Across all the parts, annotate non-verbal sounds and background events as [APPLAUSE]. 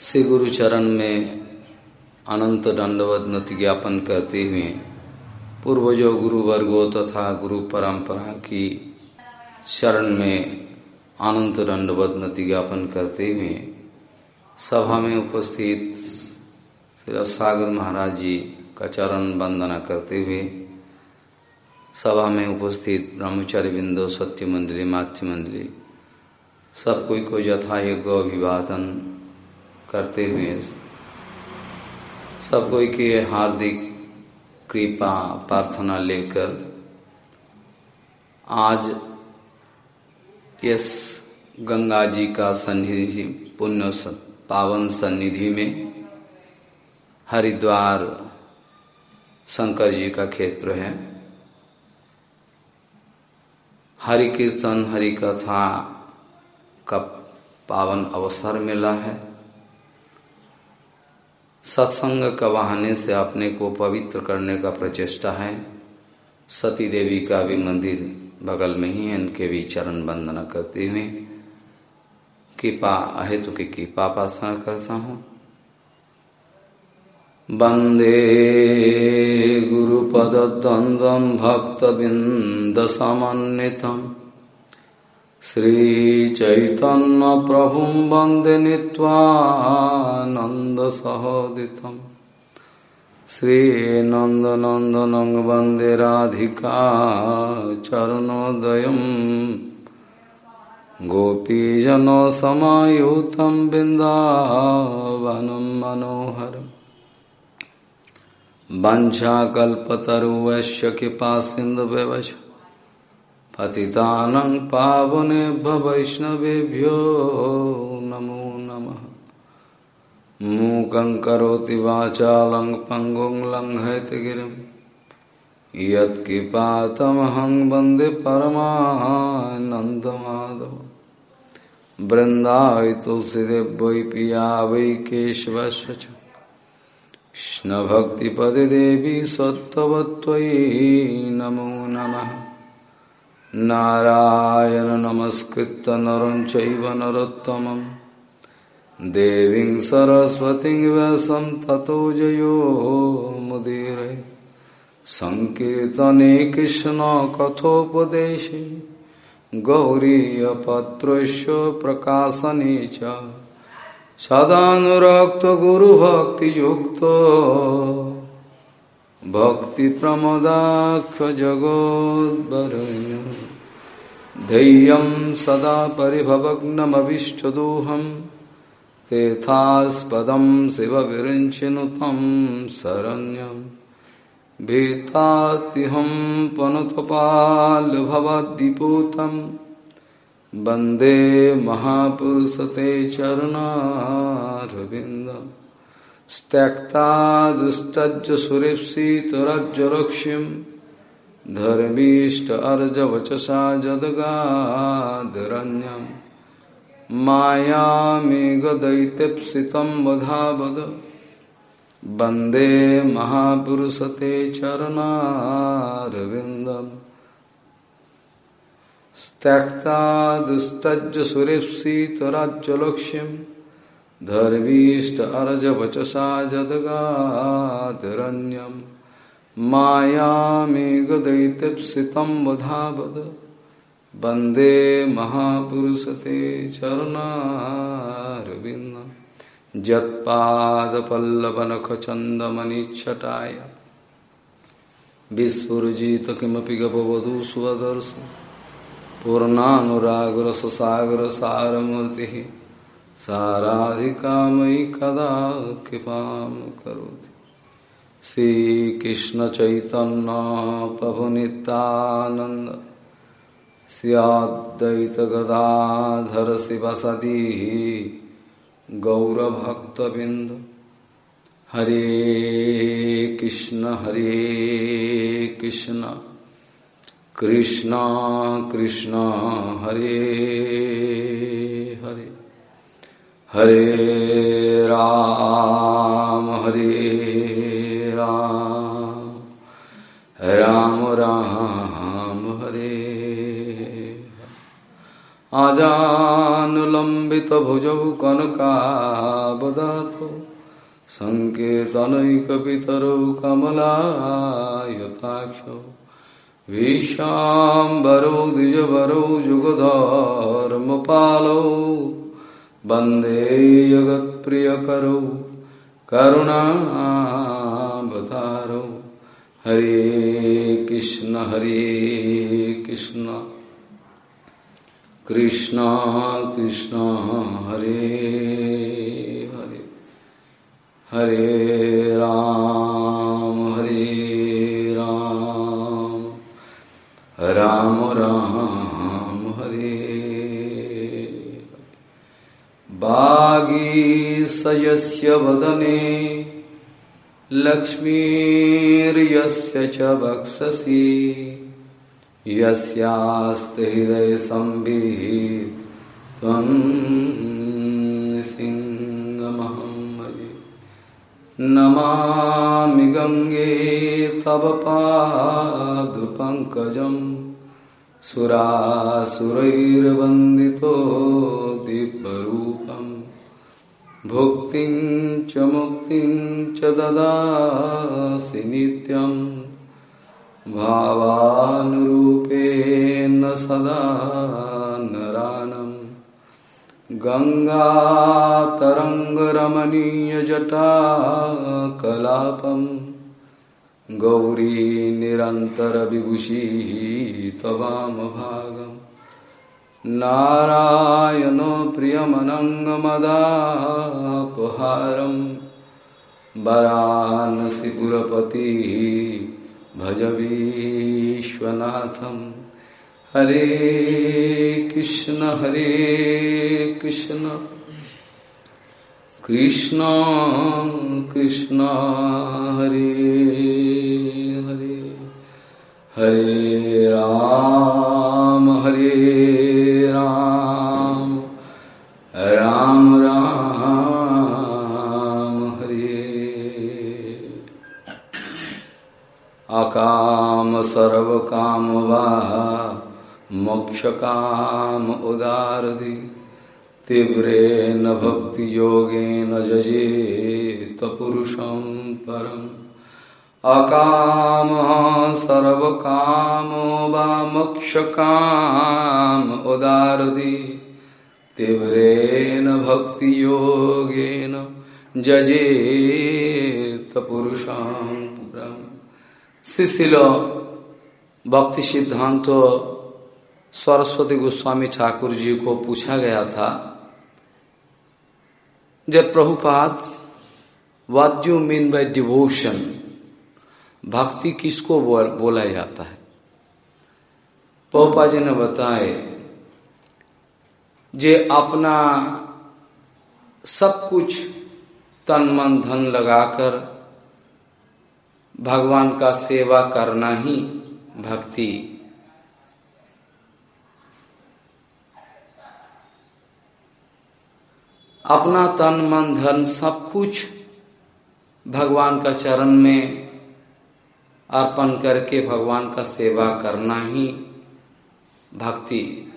श्री गुरु चरण में अनंत दंडवत नति ज्ञापन करते हुए पूर्वजों गुरु वर्गो तथा गुरु परंपरा की शरण में अनंत दंडवत नति ज्ञापन करते हुए सभा में उपस्थित श्री सागर महाराज जी का चरण वंदना करते हुए सभा में उपस्थित ब्रह्मचारी बिंदु, सत्य मंडली, मातृ मंडली, सब कोई को यथा योग्य अभिवादन करते हुए सब कोई के हार्दिक कृपा प्रार्थना लेकर आज इस गंगा जी का सन्निधि, पुण्य पावन सन्निधि में हरिद्वार शंकर जी का क्षेत्र है। हरि कीर्तन, हरि कथा का पावन अवसर मिला है। सत्संग का बहाने से अपने को पवित्र करने का प्रचेष्टा है। सती देवी का भी मंदिर बगल में ही इनके भी चरण वंदना करते हुए कृपा, अहेतु की कृपा प्रार्थना करता हूँ। वंदे गुरुपद्वंद्वं भक्तबिंदसमन्वितम् श्रीचैतन्यप्रभुं वंदे नीत्वानन्दसहोदितम् श्रीनन्दनन्दनं वंदे राधिका चरणोदयम् गोपीजनसमायुतं बिन्दावनं मनोहरम् वञ्चाकल्पतरुवश्य कृपा सिन्धुव्यवच पतितानं पावनेभ्य वैष्णवेभ्यो नमो नमः। मूकं करोति वाचालं पङ्गुं लङ्घयतगिरिं यत्कृपातमहं वंदे परमानन्दमाधव। वृन्दावै तुलसीदेव वै पिया वै केशवस्य च कृष्णभक्तिपदे देवी सत्त्ववत्त्वयि नमो नमः। नारायण नमस्कृत नर चैव देवी सरस्वती ततो जयो मुदीरे। सङ्कीर्तने कृष्णकथोपदेशे गौरीयपत्रस्य प्रकाशने च। सदानुरक्तगुरुभक्तियुक्तो भक्तिप्रमदाक्षजगोद्वरण्य धैर्यं सदा परिभवग्नमभिष्टदोहं तेथास्पदं शिवविरिञ्चिनु तं शरण्यं भीतातिहं पनुतपाल्भवद्दिपूतं। वंदे महापुरुषते चरणारविन्दम्। त्यक्ता दुस्तज्ज सुरेप्सितरज्जलक्ष्यं धर्मीष्ट अर्जवचसा जदगादरण्यं मायामेघदैत्यप्सितं वधावद। वंदे महापुरुषते चरणारविन्दम्। त्यक्ता दुस्तज्ज सुरेप्सितराज्यलक्ष्यम् धर्मीष्ट अर्ज़ वचसा जदगादरण्यं मायामेघदैत्यप्सितं वधावद। वंदे महापुरुषते चरणारविन्दं यत्पादपल्लवनखचन्दमनिच्छटाय विस्फुरजित किमपि गपवधू स्वदर्श। पूर्णानुरागरससागरसारमूर्तिः। साराधिका मयि कदा कृपा करोति। श्रीकृष्ण चैतन्य प्रभु नित्यानंद सियाद्वैत गदाधर शिवसदी गौरभक्तबिंद हरे कृष्ण हरे कृष्ण कृष्ण कृष्ण, हरे हरे राम हरे राम। राम राम, हरे आजानुलम्बितभुजौ कनकावदातं ददातु सङ्केतनैकपितरौ कमलायताक्षौ भीशाम्बरौ द्विजवरौ, जुगधर्मपालौ वंदे जगत्प्रियकरौ करुणावतारौ। हरे कृष्ण हरे कृष्ण। कृष्ण कृष्ण हरे हरे। हरे राम। सयस्य वदने। लक्ष्मीर्यस्य च वक्षसि। यस्यास्ते हृदय संविः नमामि गङ्गे तव पादपङ्कजम् सुरासुरैर्वन्दितो दिव्यरूपम्। भुक्तिं च मुक्तिं च ददासि नित्यम् भावानुरूपेण सदा नरानम् गङ्गातरङ्गरमणीयजटाकलापम् गौरी निरन्तरविभूषिः त्ववामभागम् नारायणो प्रियमनङ्गमदापहारम् वरानसिपुरपतिः भज विश्वनाथम् हरे कृष्ण हरे कृष्ण। कृष्ण कृष्ण, हरे हरे। हरे राम। अकाम सर्व काम मोक्ष काम उदारधि तीव्रेण भक्ति योगेन जजेत पुरुषं परम्। अकाम सर्वकामो वा मोक्ष काम उदारधि तीव्रेण भक्ति योगेन जजेत पुरुषं परम्। शिशिल भक्ति सिद्धांत तो सरस्वती गोस्वामी ठाकुर जी को पूछा गया था जब Prabhupada what you mean by devotion भक्ति किसको बोल, बोला जाता है? पौपा जी ने बताए जे अपना सब कुछ तन मन धन लगाकर भगवान का सेवा करना ही भक्ति। अपना तन, मन, धन सब कुछ भगवान का चरण में अर्पण करके भगवान का सेवा करना ही भक्ति।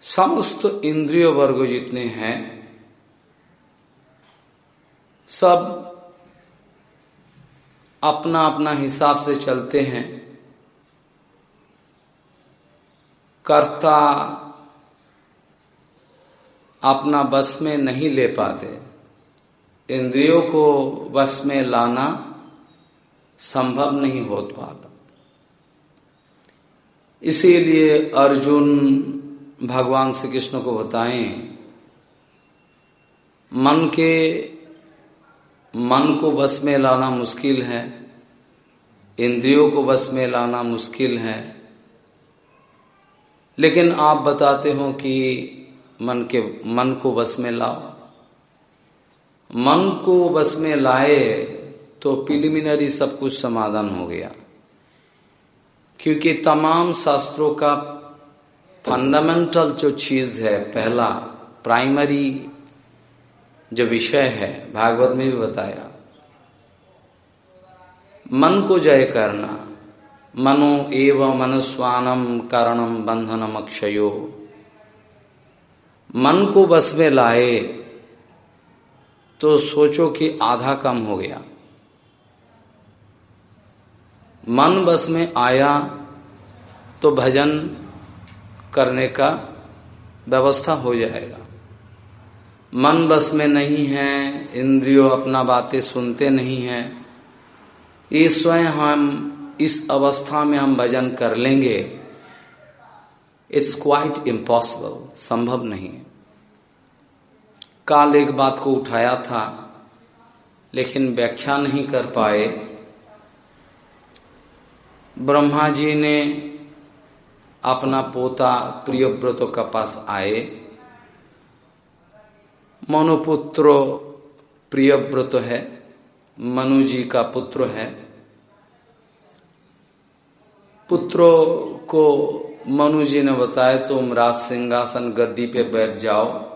समस्त इंद्रिय वर्ग जितने हैं, सब अपना अपना हिसाब से चलते हैं। कर्ता अपना बस में नहीं ले पाते। इंद्रियों को बस में लाना संभव नहीं हो पाता। इसीलिए अर्जुन भगवान श्री कृष्ण को बताएँ, मन के मन को बस में लाना मुश्किल है, इंद्रियों को बस में लाना मुश्किल है। लेकिन आप बताते हो कि मन के, मन को बस में लाओ। मन को बस में लाए तो प्रिलिमिनरी सब कुछ समाधान हो गया। क्योंकि तमाम शास्त्रों का फंडामेंटल जो चीज़ है, पहला प्राइमरी जो विषय है, भागवत में भी बताया। मन को जय करना, मनो एव मनुस्वानम कारणम बंधनम अक्षयो। मन को बस में लाए तो सोचो कि आधा कम हो गया। मन बस में आया तो भजन करने का व्यवस्था हो जाएगा। मन बस में नहीं है, इंद्रियों अपना बातें सुनते नहीं है। ये स्वयं हम इस अवस्था में हम भजन कर लेंगे। इट्स क्वाइट इम्पॉसिबल संभव नहीं। काल एक बात को उठाया था, लेकिन व्याख्या नहीं कर पाए। ब्रह्मा जी ने अपना पोता प्रियव्रत का पास आए। मनुपुत्र प्रियव्रत है मनु जी का पुत्र है। पुत्रों को मनु जी ने बताया, तुम राज सिंहासन गद्दी पे बैठ जाओ।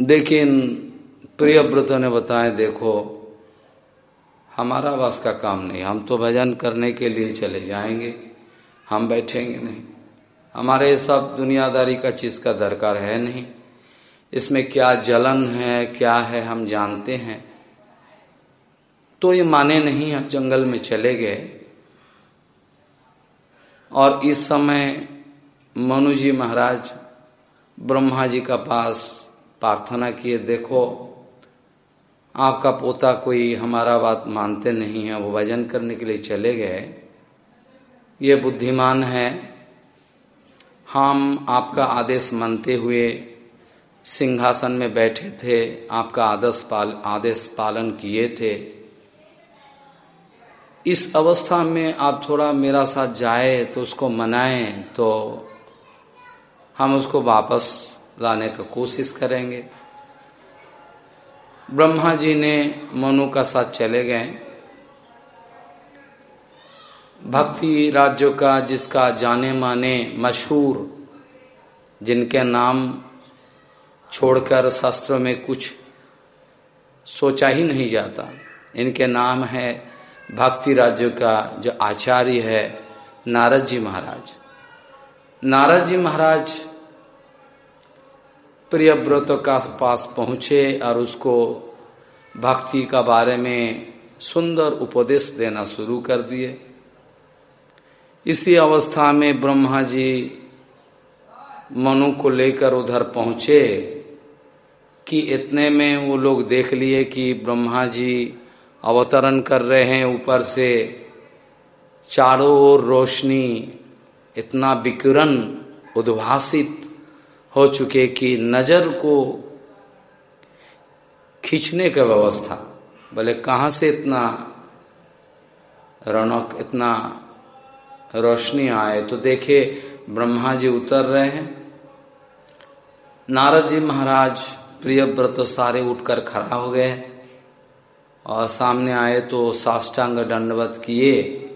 लेकिन प्रियव्रत ने बताया, देखो, हमारा बस का काम नहीं, हम तो भजन करने के लिए चले जाएँगे, हम बैठेंगे नहीं। हमारे सब दुनियादारी का चीज़ का दरकार है नहीं। इसमें क्या जलन है, क्या है, हम जानते हैं। तो ये माने नहीं जंगल में चले गए। और इस समय मनु जी महाराज ब्रह्मा जी का पास प्रार्थना किए, देखो, आपका पोता कोई हमारा बात मानते नहीं है, वो भजन करने के लिए चले गए। ये बुद्धिमान है हम आपका आदेश मानते हुए सिंहासन में बैठे थे, आपका आदेश पाल, आदेश पालन किए थे। इस अवस्था में आप थोड़ा मेरा साथ जाए तो उसको मनाएँ तो हम उसको वापस लाने का कोशिश करेंगे। ब्रह्मा जी ने मनु का साथ चले गए। भक्ति राज्यों का, जिसका जाने माने मशहूर, जिनके नाम छोड़कर शास्त्रों में कुछ सोचा ही नहीं जाता। इनके नाम है भक्ति राज्य का जो आचार्य है नारद जी महाराज। नारद जी महाराज प्रियव्रत का पास पहुँचे और उसको भक्ति का बारे में सुंदर उपदेश देना शुरू कर दिए। इसी अवस्था में ब्रह्मा जी मनु को लेकर उधर पहुँचे कि इतने में वो लोग देख लिए कि ब्रह्मा जी अवतरण कर रहे हैं ऊपर से। चारों ओर रोशनी, इतना विकिरण, उद्भासित हो चुके कि नज़र को खींचने का व्यवस्था। बोले, कहाँ से इतना रौनक, इतना रोशनी आए। तो देखे ब्रह्मा जी उतर रहे हैं। नारद जी महाराज प्रिय व्रत सारे उठकर खड़ा हो गए। और सामने आए तो साष्टांग दंडवत किए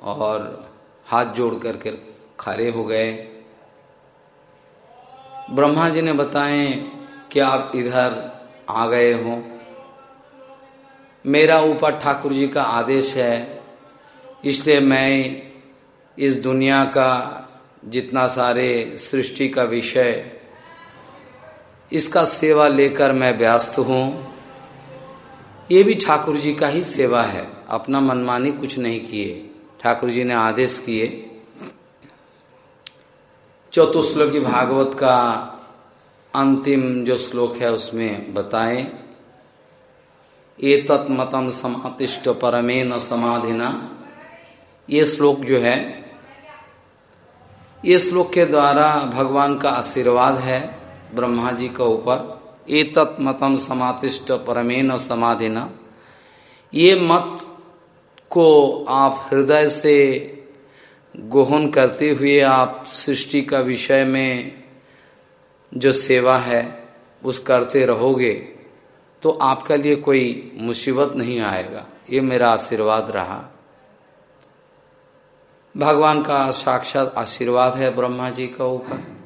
और हाथ जोड़ करके खड़े हो गए। ब्रह्मा जी ने बताए कि आप इधर आ गए हो। मेरा ऊपर ठाकुर जी का आदेश है इसलिए मैं इस दुनिया का जितना सारे सृष्टि का विषय, इसका सेवा लेकर मैं व्यस्त हूँ। ये भी ठाकुर जी का ही सेवा है। अपना मनमानी कुछ नहीं किए। ठाकुर जी ने आदेश किए। चौथुश्लोकी भागवत का अंतिम जो श्लोक है उसमें बताएँ। ये तत्मतम समातिष्ट परमे न समाधिना। ये श्लोक जो है, ये श्लोक के द्वारा भगवान का आशीर्वाद है ब्रह्मा जी के ऊपर। ये तत्मतम समातिष्ट परमे न समाधिना। ये मत को आप हृदय से गोहन करते हुए आप सृष्टि का विषय में जो सेवा है, उस करते रहोगे तो आपका लिए कोई मुसीबत नहीं आएगा। ये मेरा आशीर्वाद रहा। भगवान का साक्षात आशीर्वाद है ब्रह्मा जी का ऊपर।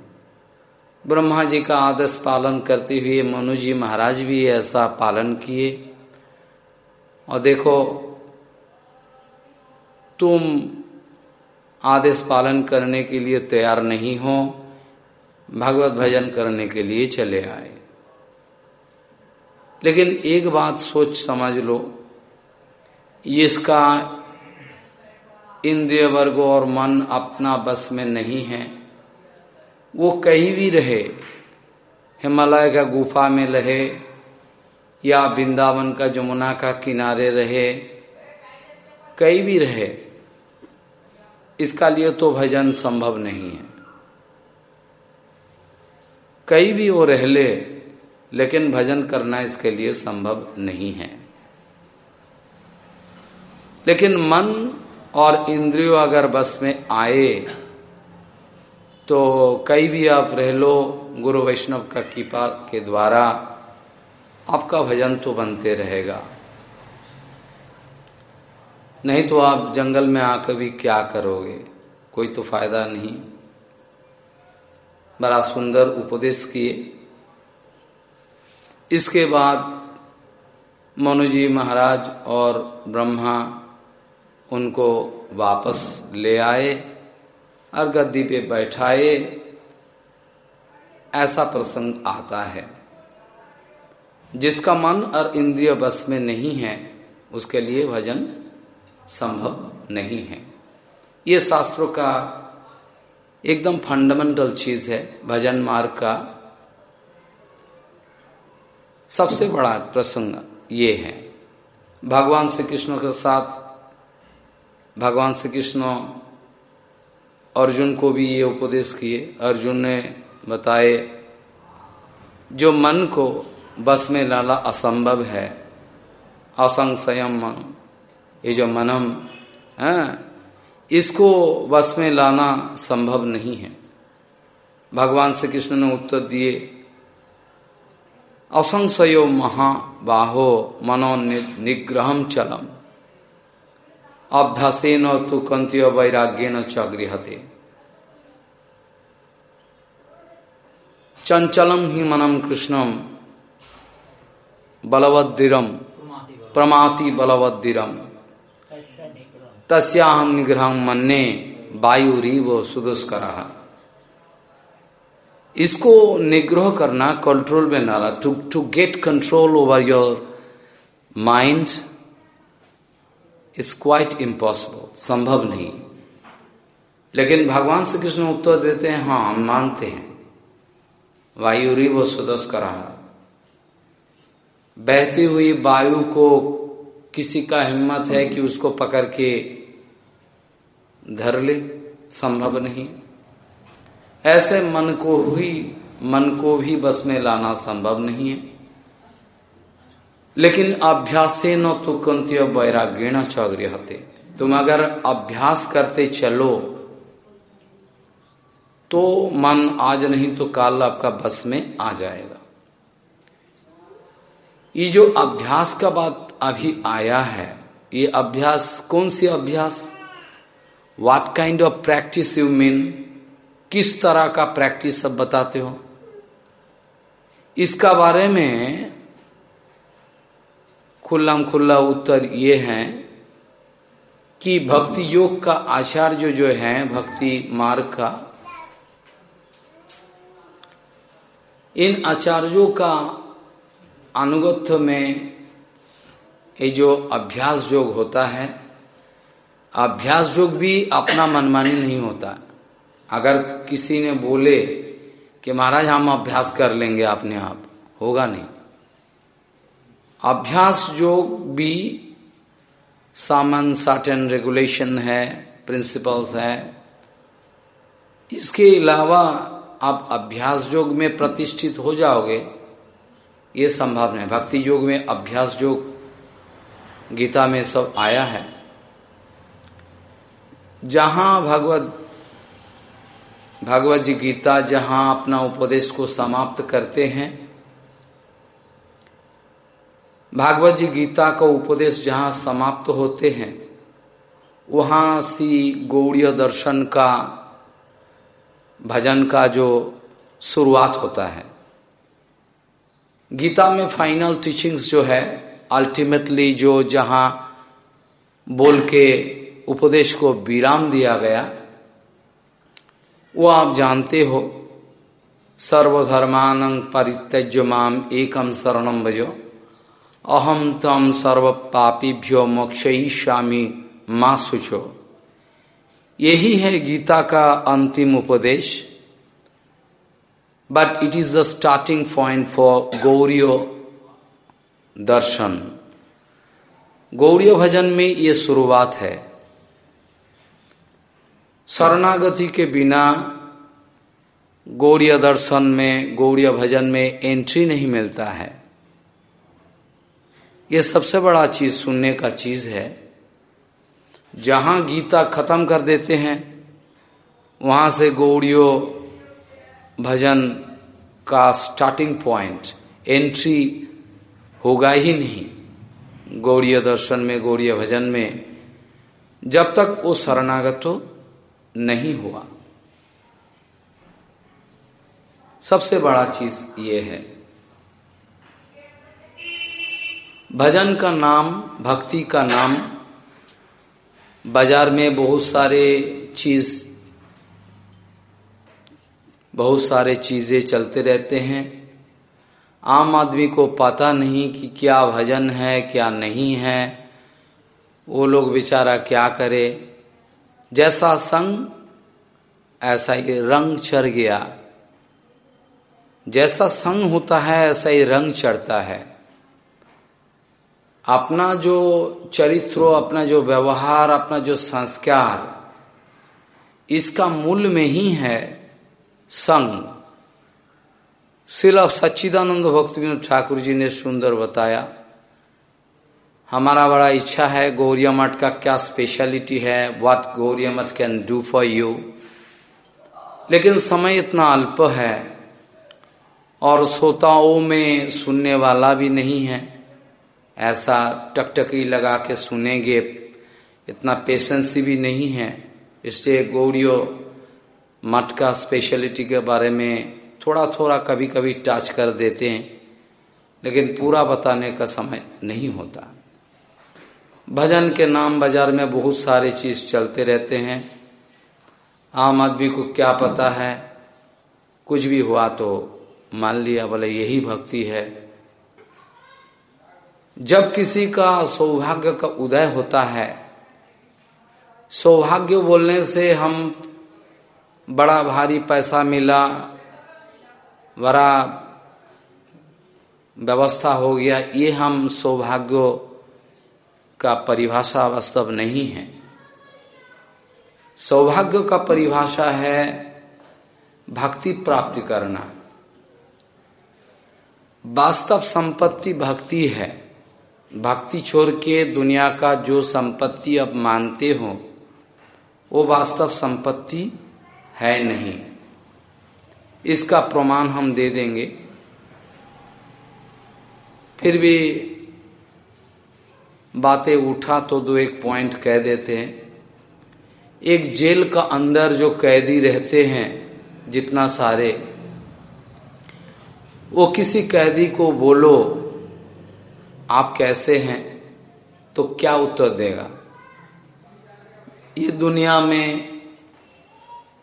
ब्रह्मा जी का आदर्श पालन करते हुए मनु जी महाराज भी ऐसा पालन किए। और देखो, तुम आदेश पालन करने के लिए तैयार नहीं हो, भगवत भजन करने के लिए चले आए। लेकिन एक बात सोच समझ लो, इसका इंद्रिय वर्ग और मन अपना बस में नहीं है। वो कहीं भी रहे, हिमालय का गुफा में रहे या वृंदावन का जमुना का किनारे रहे, कहीं भी रहे, इसका लिए तो भजन संभव नहीं है। कहीं भी वो रह ले, लेकिन भजन करना इसके लिए संभव नहीं है। लेकिन मन और इंद्रियों अगर बस में आए तो कहीं भी आप रह लो गुरु वैष्णव का कृपा के द्वारा, आपका भजन तो बनते रहेगा। नहीं तो आप जंगल में आकर भी क्या करोगे? कोई तो फ़ायदा नहीं। बड़ा सुंदर उपदेश किए। इसके बाद मनुजी महाराज और ब्रह्मा उनको वापस ले आए और गद्दी पे बैठाए, ऐसा प्रसंग आता है। जिसका मन और इंद्रिय बस में नहीं है, उसके लिए भजन संभव नहीं है। ये शास्त्रों का एकदम फंडामेंटल चीज़ है, भजन मार्ग का सबसे बड़ा प्रसंग ये है। भगवान श्री कृष्ण के साथ भगवान श्री कृष्ण अर्जुन को भी ये उपदेश किए। अर्जुन ने बताए, जो मन को बस में लाना असंभव है, असंशयम मन, ये जो मनम, है, इसको बस में लाना संभव नहीं है। भगवान श्री कृष्ण ने उत्तर दिए, असंशयो महाबाहो मनो निग्रहम चलम। अभ्यासेन तो कंत्य वैराग्य च गृहते चंचलम ही मनम कृष्णम बलवद्दिरम प्रमाति बलवद्दिरम तस्याहम निग्रह मन्ने वायु रीव सुदुष्कर। इसको निग्रह करना कंट्रोल में डाला। To to get control over your mind is quite impossible संभव नहीं। लेकिन भगवान श्री कृष्ण उत्तर देते हैं हाँ हम मानते हैं। वायु रीव सुदस करा बहती हुई वायु को किसी का हिम्मत है कि उसको पकड़ के धर ले, संभव नहीं। ऐसे मन को हुई मन को भी बस में लाना संभव नहीं है। लेकिन अभ्यास से न तो कंती कंत्य वैराग्यण चौगृहते तुम अगर अभ्यास करते चलो। तो मन आज नहीं तो काल आपका बस में आ जाएगा। ये जो अभ्यास का बात अभी आया है, ये अभ्यास कौन सी अभ्यास? What kind of practice you mean किस तरह का प्रैक्टिस सब बताते हो? इसका बारे में खुल्लाम खुल्ला उत्तर ये है कि भक्ति योग का आचार्य जो है, भक्ति मार्ग का, इन आचार्यों का अनुगत्य में ये जो अभ्यास योग होता है, अभ्यास योग भी अपना मनमानी नहीं होता। अगर किसी ने बोले कि महाराज, हम अभ्यास कर लेंगे अपने आप, होगा नहीं। अभ्यास योग भी सामान सर्टेन रेगुलेशन है प्रिंसिपल्स है। इसके अलावा आप अभ्यास योग में प्रतिष्ठित हो जाओगे, ये संभव नहीं। भक्ति योग में अभ्यास योग गीता में सब आया है। जहाँ भगवत भगवत जी गीता जहाँ अपना उपदेश को समाप्त करते हैं भागवत जी गीता का उपदेश जहाँ समाप्त होते हैं, वहाँ सी गौड़ीय दर्शन का, भजन का जो शुरुआत होता है। गीता में फाइनल टीचिंग्स जो है, अल्टीमेटली जो जहाँ बोल के उपदेश को विराम दिया गया, वो आप जानते हो। सर्वधर्मान परित्यज्य माम एकम शरणम भजो। अहम तम सर्व पापीभ्यो मोक्षयिष्यामी, माँ सुचो यही है गीता का अंतिम उपदेश। But it is the starting point for Gaudiya दर्शन। गौड़ीय भजन में ये शुरुआत है। शरणागति के बिना गौड़ीय दर्शन में गौड़ीय भजन में एंट्री नहीं मिलता है। ये सबसे बड़ा चीज़ सुनने का चीज़ है। जहाँ गीता खत्म कर देते हैं, वहाँ से गौड़ियो भजन का स्टार्टिंग पॉइंट एंट्री होगा ही नहीं। गौड़ीय दर्शन में, गौड़ीय भजन में जब तक वो शरणागत नहीं हुआ। सबसे बड़ा चीज़ ये है। भजन का नाम, भक्ति का नाम, बाज़ार में बहुत सारे चीज़, बहुत सारे चीज़ें चलते रहते हैं। आम आदमी को पता नहीं कि क्या भजन है, क्या नहीं है। वो लोग बेचारा क्या करे? जैसा संग, ऐसा ही रंग चढ़ गया। जैसा संग होता है, ऐसा ही रंग चढ़ता है। अपना जो चरित्र, अपना जो व्यवहार, अपना जो संस्कार, इसका मूल में ही है संग। शिल सच्चिदानंद भक्त विनोद ठाकुर जी ने सुंदर बताया, हमारा बड़ा इच्छा है, गौरिया मठ का क्या स्पेशलिटी है व्हाट गौरिया मठ कैन डू फॉर यू लेकिन समय इतना अल्प है और श्रोताओं में सुनने वाला भी नहीं है। ऐसा टकटकी लगा के सुनेंगे, इतना पेशेंस भी नहीं है। इसलिए गौड़ियों मठ का स्पेशलिटी के बारे में थोड़ा थोड़ा कभी कभी टच कर देते हैं, लेकिन पूरा बताने का समय नहीं होता। भजन के नाम बाज़ार में बहुत सारे चीज़ चलते रहते हैं। आम आदमी को क्या पता है, कुछ भी हुआ तो मान लिया, बोले यही भक्ति है। जब किसी का सौभाग्य का उदय होता है, सौभाग्य बोलने से हम बड़ा भारी पैसा मिला, बड़ा व्यवस्था हो गया, ये हम सौभाग्य का परिभाषा वास्तव नहीं है। सौभाग्य का परिभाषा है भक्ति प्राप्ति करना। वास्तव संपत्ति भक्ति है। भक्ति छोड़ के दुनिया का जो संपत्ति अब मानते हो, वो वास्तव संपत्ति है नहीं। इसका प्रमाण हम दे देंगे। फिर भी बातें उठा तो दो एक पॉइंट कह देते हैं। एक जेल का अंदर जो कैदी रहते हैं, जितना सारे, वो किसी कैदी को बोलो आप कैसे हैं तो क्या उत्तर देगा? ये दुनिया में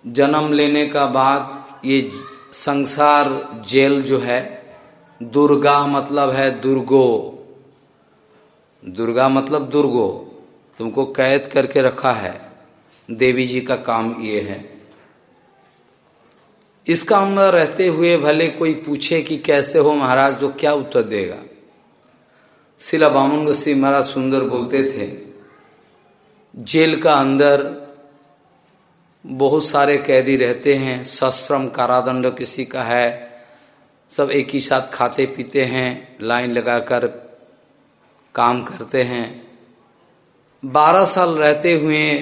जन्म लेने का बाद ये संसार जेल जो है दुर्गा मतलब है दुर्गो। दुर्गा मतलब दुर्गो। तुमको कैद करके रखा है। देवी जी का काम ये है। इसका अंदर रहते हुए भले कोई पूछे कि कैसे हो महाराज तो क्या उत्तर देगा? शिला बामन सिंह महाराज सुंदर बोलते थे, जेल का अंदर बहुत सारे कैदी रहते हैं, सश्रम कारादंड किसी का है, सब एक ही साथ खाते पीते हैं, लाइन लगाकर काम करते हैं। बारह साल रहते हुए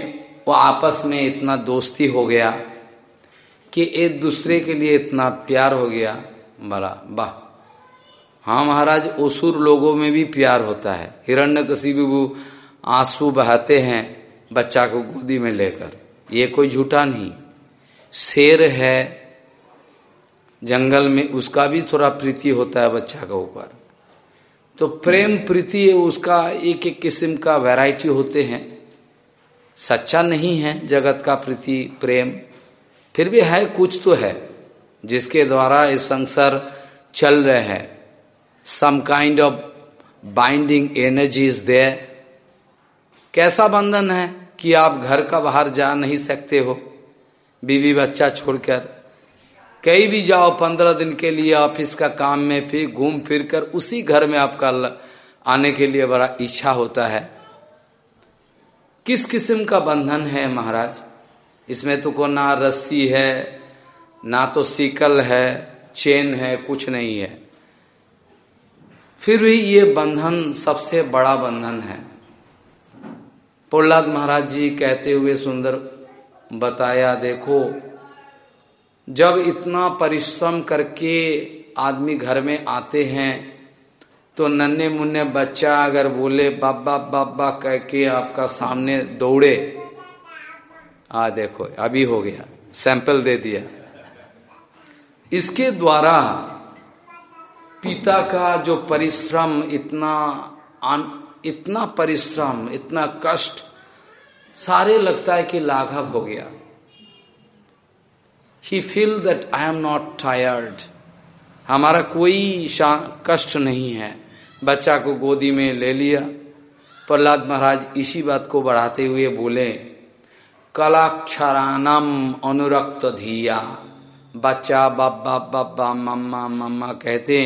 वो आपस में इतना दोस्ती हो गया कि एक दूसरे के लिए इतना प्यार हो गया। बड़ा, वाह। हाँ महाराज, ओसुर लोगों में भी प्यार होता है। हिरण्य वो आँसू बहाते हैं बच्चा को गोदी में लेकर। ये कोई झूठा नहीं। शेर है जंगल में, उसका भी थोड़ा प्रीति होता है बच्चा के ऊपर। तो प्रेम, प्रीति उसका एक एक किस्म का वैरायटी होते हैं। सच्चा नहीं है जगत का प्रीति, प्रेम। फिर भी है, कुछ तो है, जिसके द्वारा इस संसार चल रहे हैं। Some kind of binding energy is there कैसा बंधन है कि आप घर का बाहर जा नहीं सकते हो? बीवी बच्चा छोड़कर। कहीं भी जाओ, पंद्रह दिन के लिए ऑफ़िस का काम में फिर घूम फिर कर उसी घर में आपका आने के लिए बड़ा इच्छा होता है। किस किस्म का बंधन है महाराज? इसमें तो को ना रस्सी है, ना तो सीकल है, चेन है, कुछ नहीं है। फिर भी ये बंधन सबसे बड़ा बंधन है। प्रहलाद महाराज जी कहते हुए सुंदर बताया, देखो, जब इतना परिश्रम करके आदमी घर में आते हैं तो नन्हे मुन्ने बच्चा अगर बोले बाबा बाबा कह के आपका सामने दौड़े। आ, देखो, अभी हो गया, सैंपल दे दिया। इसके द्वारा पिता का जो परिश्रम इतना आन, इतना परिश्रम इतना कष्ट सारे लगता है कि लाघव हो गया। He feel that I am not tired हमारा कोई कष्ट नहीं है। बच्चा को गोदी में ले लिया। प्रहलाद महाराज इसी बात को बढ़ाते हुए बोले कलाक्षरानम अनुरक्त धिया। बच्चा बब्बा बब्बा मम्मा मम्मा कहते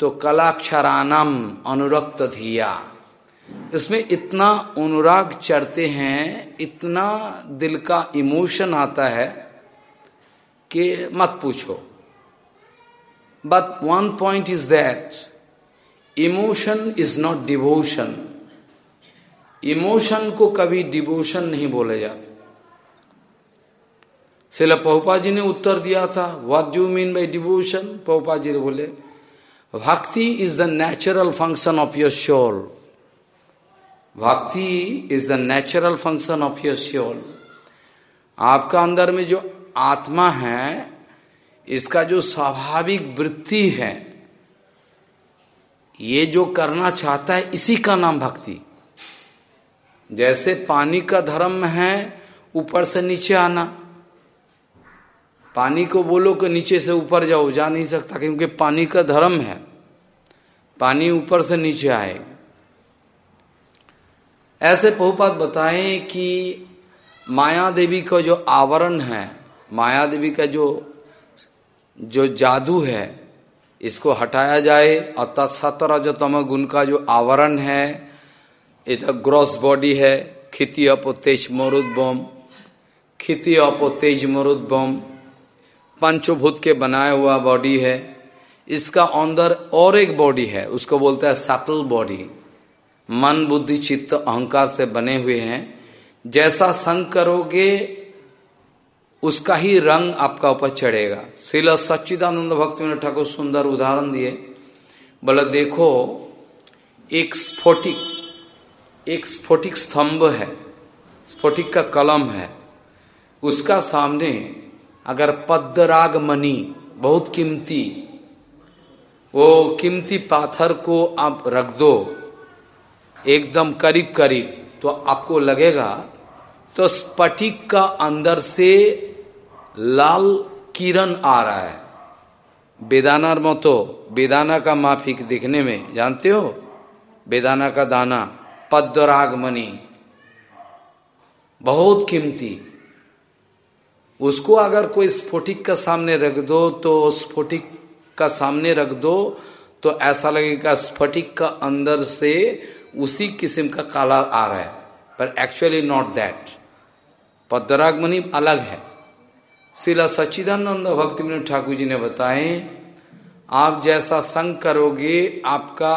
तो कलाक्षरानम अनुरक्त धिया। इसमें इतना अनुराग चढ़ते हैं, इतना दिल का इमोशन आता है कि मत पूछो। But one point is that emotion is not devotion emotion को कभी डिवोशन नहीं बोले जा शिला पहुपा जी ने उत्तर दिया था what do mean by devotion पहुपा ji ने बोले भक्ति is the natural function of your soul भक्ति is the natural function of your soul आपका अंदर में जो आत्मा है, इसका जो स्वाभाविक वृत्ति है, ये जो करना चाहता है, इसी का नाम भक्ति। जैसे पानी का धर्म है, ऊपर से नीचे आना। पानी को बोलो कि नीचे से ऊपर जाओ, जा नहीं सकता, क्योंकि पानी का धर्म है। पानी ऊपर से नीचे आए। ऐसे बहुपात बताएँ कि माया देवी का जो आवरण है, माया देवी का जो जो जादू है, इसको हटाया जाए और तत्सतरजतम गुण का जो आवरण है, इस ग्रॉस बॉडी है, खिति अपो तेज मरुद खिति अपो तेज मरुद पंचभूत के बनाया हुआ बॉडी है इसका अंदर और एक बॉडी है, उसको बोलता है सटल बॉडी मन, बुद्धि, चित्त, अहंकार से बने हुए हैं। जैसा संग करोगे, उसका ही रंग आपका ऊपर चढ़ेगा। शिल सच्चिदानंद भक्त में ठाकुर सुंदर उदाहरण दिए। बोले, देखो, एक स्फोटिक एक स्फोटिक स्तंभ है, स्फोटिक का कलम है। उसका सामने अगर पद्मराग मणि बहुत कीमती वो कीमती पाथर को आप रख दो, एकदम करीब करीब तो आपको लगेगा तो स्फटिक का अंदर से लाल किरण आ रहा है। बेदानार मतो बेदाना का माफिक दिखने में, जानते हो? बेदाना का दाना पद्मराग मणि बहुत कीमती। उसको अगर कोई स्फोटिक का सामने रख दो तो स्फोटिक का सामने रख दो तो ऐसा लगेगा स्फटिक का अंदर से उसी किस्म का काला आ रहा है। पर एक्चुअली नॉट दैट पद्मराग मणि अलग है। शिला सच्चिदानंद भक्ति विनोद ठाकुर जी ने बताए, आप जैसा संग करोगे, आपका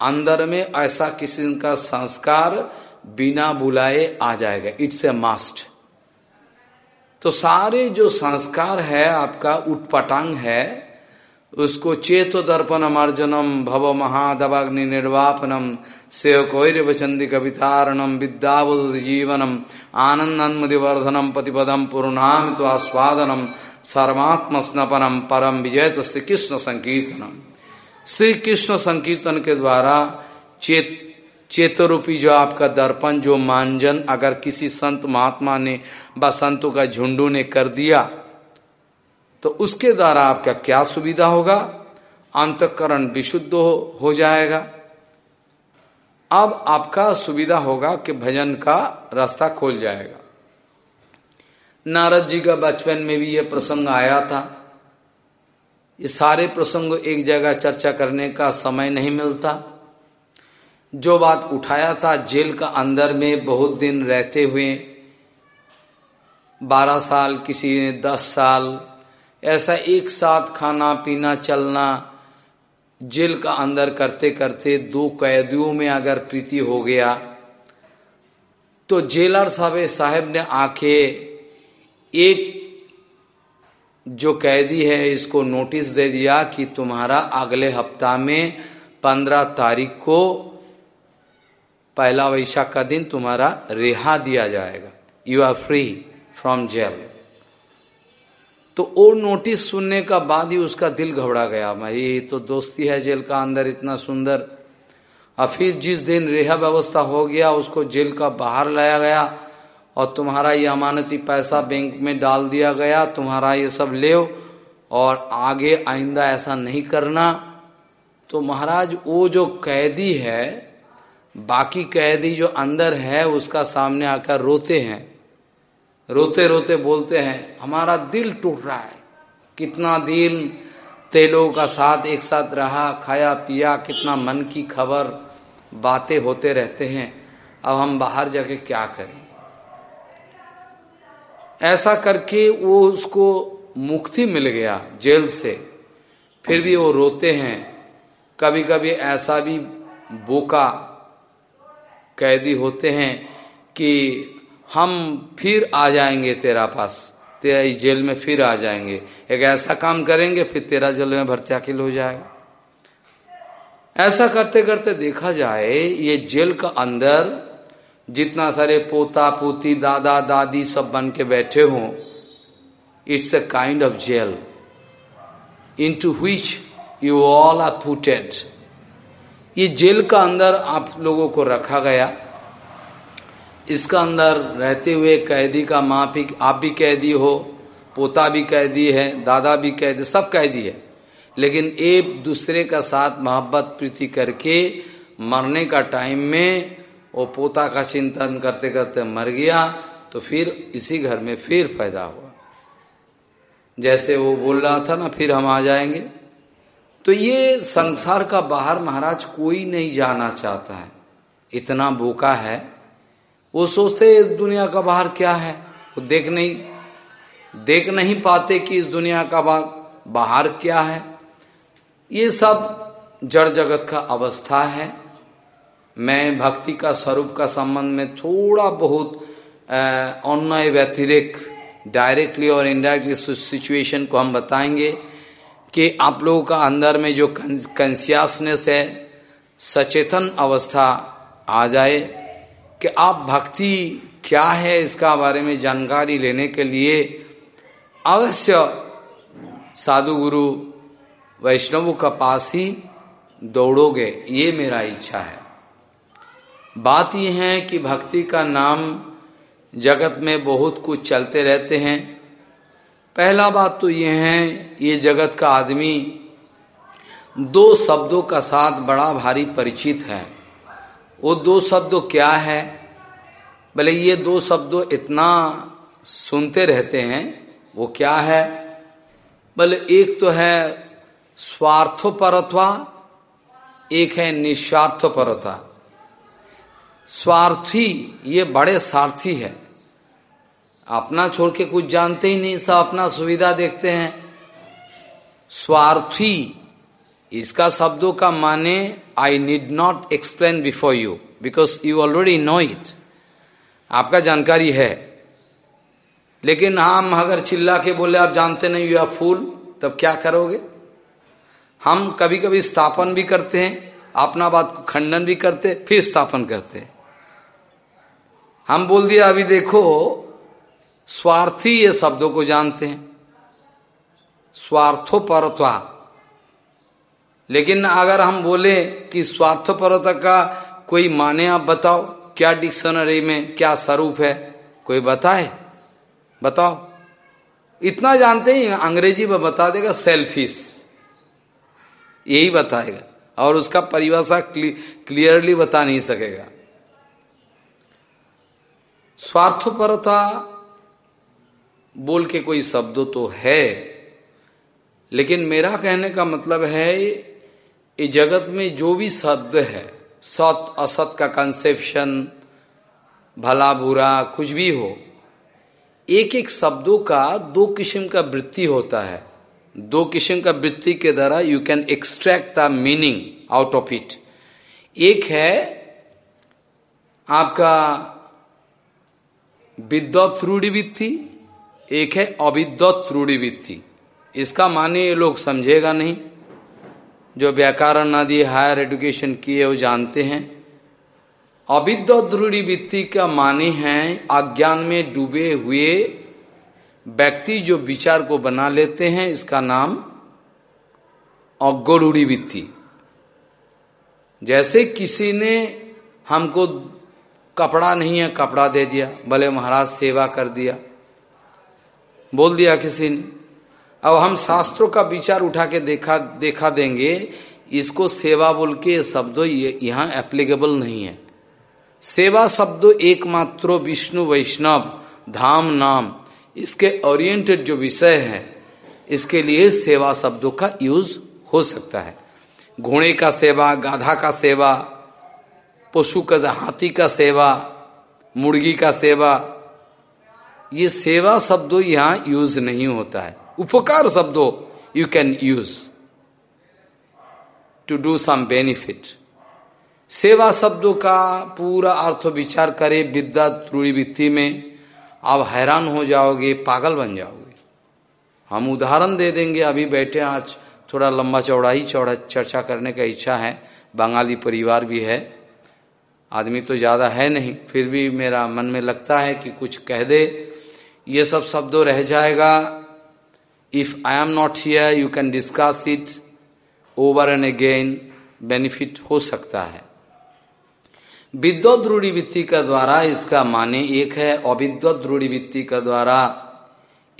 अंदर में ऐसा किसी का संस्कार बिना बुलाए आ जाएगा। इट्स ए मास्ट तो सारे जो संस्कार है, आपका उटपटांग है उसको चेत दर्पण अर्जनम भव महादवाग्नि निर्वापनम से सेवकोरवचंदी कवितारणम विद्यावुद जीवनम आनंदन्मदिवर्धनम पतिपदम पूर्णाम तो आस्वादनम सर्वात्म स्नपनम परम विजय तो श्री कृष्ण संकीर्तनम। श्री कृष्ण संकीर्तन के द्वारा चेत, चेतरूपी जो आपका दर्पण, जो मांजन अगर किसी संत महात्मा ने व संतों का झुंडू ने कर दिया तो उसके द्वारा आपका क्या सुविधा होगा? अंतकरण विशुद्ध हो, हो जाएगा। अब आपका सुविधा होगा कि भजन का रास्ता खोल जाएगा। नारद जी का बचपन में भी यह प्रसंग आया था। ये सारे प्रसंग एक जगह चर्चा करने का समय नहीं मिलता। जो बात उठाया था जेल का अंदर में बहुत दिन रहते हुए बारह साल किसी ने दस साल ऐसा एक साथ खाना, पीना, चलना, जेल का अंदर करते करते दो कैदियों में अगर प्रीति हो गया तो जेलर साहब साहब ने आके एक जो कैदी है, इसको नोटिस दे दिया कि तुम्हारा अगले हफ़्ता में पंद्रह तारीख को पहला वैशाख का दिन तुम्हारा रिहा दिया जाएगा। You are free from jail तो वो नोटिस सुनने का बाद ही उसका दिल घबरा गया, भाई तो दोस्ती है जेल का अंदर, इतना सुंदर। और फिर जिस दिन रेहा व्यवस्था हो गया, उसको जेल का बाहर लाया गया और तुम्हारा ये अमानती पैसा बैंक में डाल दिया गया, तुम्हारा ये सब ले और आगे आइंदा ऐसा नहीं करना। तो महाराज, वो जो कैदी है, बाकी कैदी जो अंदर है, उसका सामने आकर रोते हैं। रोते रोते बोलते हैं, हमारा दिल टूट रहा है। कितना दिल तेलों का साथ एक साथ रहा, खाया, पिया, कितना मन की खबर, बातें होते रहते हैं। अब हम बाहर जाके क्या करें? ऐसा करके वो उसको मुक्ति मिल गया जेल से। फिर भी वो रोते हैं। कभी कभी ऐसा भी बोका कैदी होते हैं कि हम फिर आ जाएँगे तेरा पास, तेरा इस जेल में फिर आ जाएँगे। एक ऐसा काम करेंगे, फिर तेरा जेल में भर्त्याकिल हो जाएगा। ऐसा करते करते देखा जाए, ये जेल का अंदर जितना सारे पोता, पोती, दादा, दादी सब बन के बैठे हों, it's a kind of jail. In to which you all are putted ये जेल का अंदर आप लोगों को रखा गया। इसका अंदर रहते हुए कैदी का माँ भी, आप भी कैदी हो, पोता भी कैदी है, दादा भी कैदी, सब कैदी है। लेकिन एक दूसरे का साथ मोहब्बत, प्रीति करके मरने का टाइम में वो पोता का चिंतन करते करते मर गया तो फिर इसी घर में फिर पैदा हुआ। जैसे वो बोल रहा था ना, फिर हम आ जाएँगे। तो ये संसार का बाहर महाराज कोई नहीं जाना चाहता है। इतना बोका है वो सोचते इस दुनिया का बाहर क्या है? वो देख नहीं देख नहीं पाते कि इस दुनिया का बाहर क्या है। ये सब जड़ जगत का अवस्था है। मैं भक्ति का स्वरूप का संबंध में थोड़ा बहुत अन्य व्यतिरिक डायरेक्टली और इनडायरेक्टली सिचुएशन को हम बताएँगे कि आप लोगों का अंदर में जो कंसियासनेस है, सचेतन अवस्था आ जाए। कि आप भक्ति क्या है इसका बारे में जानकारी लेने के लिए अवश्य साधु गुरु वैष्णव का पास ही दौड़ोगे, ये मेरा इच्छा है। बात यह है कि भक्ति का नाम जगत में बहुत कुछ चलते रहते हैं। पहला बात तो यह है, ये जगत का आदमी दो शब्दों का साथ बड़ा भारी परिचित है। वो दो शब्द क्या है? भले ये दो शब्द इतना सुनते रहते हैं, वो क्या है? भले एक तो है स्वार्थोपरत्वा, एक है निस्वार्थपरता स्वार्थी, ये बड़े स्वार्थी है। अपना छोड़ के कुछ जानते ही नहीं, सब अपना सुविधा देखते हैं। स्वार्थी इसका शब्दों का माने I need not explain before you because you already know it आपका जानकारी है। लेकिन हम अगर चिल्ला के बोले, आप जानते नहीं यू आर फूल तब क्या करोगे? हम कभी कभी स्थापन भी करते हैं, अपना बात को खंडन भी करते फिर स्थापन करते हम बोल दिया, अभी देखो, स्वार्थी ये शब्दों को जानते हैं। स्वार्थो परत्वा लेकिन अगर हम बोले कि स्वार्थपरता का कोई माने आप बताओ, क्या डिक्शनरी में क्या स्वरूप है? कोई बताए? बताओ। इतना जानते ही अंग्रेज़ी में बता देगा सेल्फिश यही बताएगा। और उसका परिभाषा क्लियरली बता नहीं सकेगा। स्वार्थपरता बोल के कोई शब्द तो है, लेकिन मेरा कहने का मतलब है ये जगत में जो भी शब्द है, सत, असत का कंसेप्शन भला, बुरा, कुछ भी हो एक एक शब्दों का दो किस्म का वृत्ति होता है। दो किस्म का वृत्ति के द्वारा you can extract the meaning out of it एक है आपका विद्वत रूढ़िवृत्ति, एक है अविद्वत रूढ़िवृत्ति। इसका माने ये लोग समझेगा नहीं। जो व्याकरण आदि हायर एजुकेशन किए वो जानते हैं। अविद्वत रूढ़िवृत्ति का माने हैं, अज्ञान में डूबे हुए व्यक्ति जो विचार को बना लेते हैं, इसका नाम अज्ञरूढ़ी वित्ती। जैसे किसी ने हमको कपड़ा नहीं है, कपड़ा दे दिया, भले महाराज सेवा कर दिया, बोल दिया किसी ने। अब हम शास्त्रों का विचार उठा के देखा देखा देंगे, इसको सेवा बोल के शब्द यहाँ एप्लीकेबल नहीं है। सेवा शब्द एकमात्र विष्णु वैष्णव, धाम नाम, इसके ओरिएंटेड जो विषय है, इसके लिए सेवा शब्दों का यूज़ हो सकता है। घोड़े का सेवा, गाधा का सेवा, पशु का, हाथी का सेवा, मुर्गी का सेवा, ये सेवा शब्दों यहाँ यूज़ नहीं होता है। उपकार शब्दों you can use to do some benefit सेवा शब्दों का पूरा अर्थ विचार करे विद्या त्रुड़िवृत्ति में, आप हैरान हो जाओगे, पागल बन जाओगे। हम उदाहरण दे देंगे, अभी बैठे आज थोड़ा लंबा चौड़ा ही चौड़ा चर्चा करने का इच्छा है, बंगाली परिवार भी है। आदमी तो ज़्यादा है नहीं, फिर भी मेरा मन में लगता है कि कुछ कह दे, ये सब शब्दों रह जाएगा if I am not here you can discuss it over and again benefit हो सकता है। विद्वत रूढ़िवृत्ति का द्वारा इसका माने एक है अविद्वत रूढ़िवृत्ति का द्वारा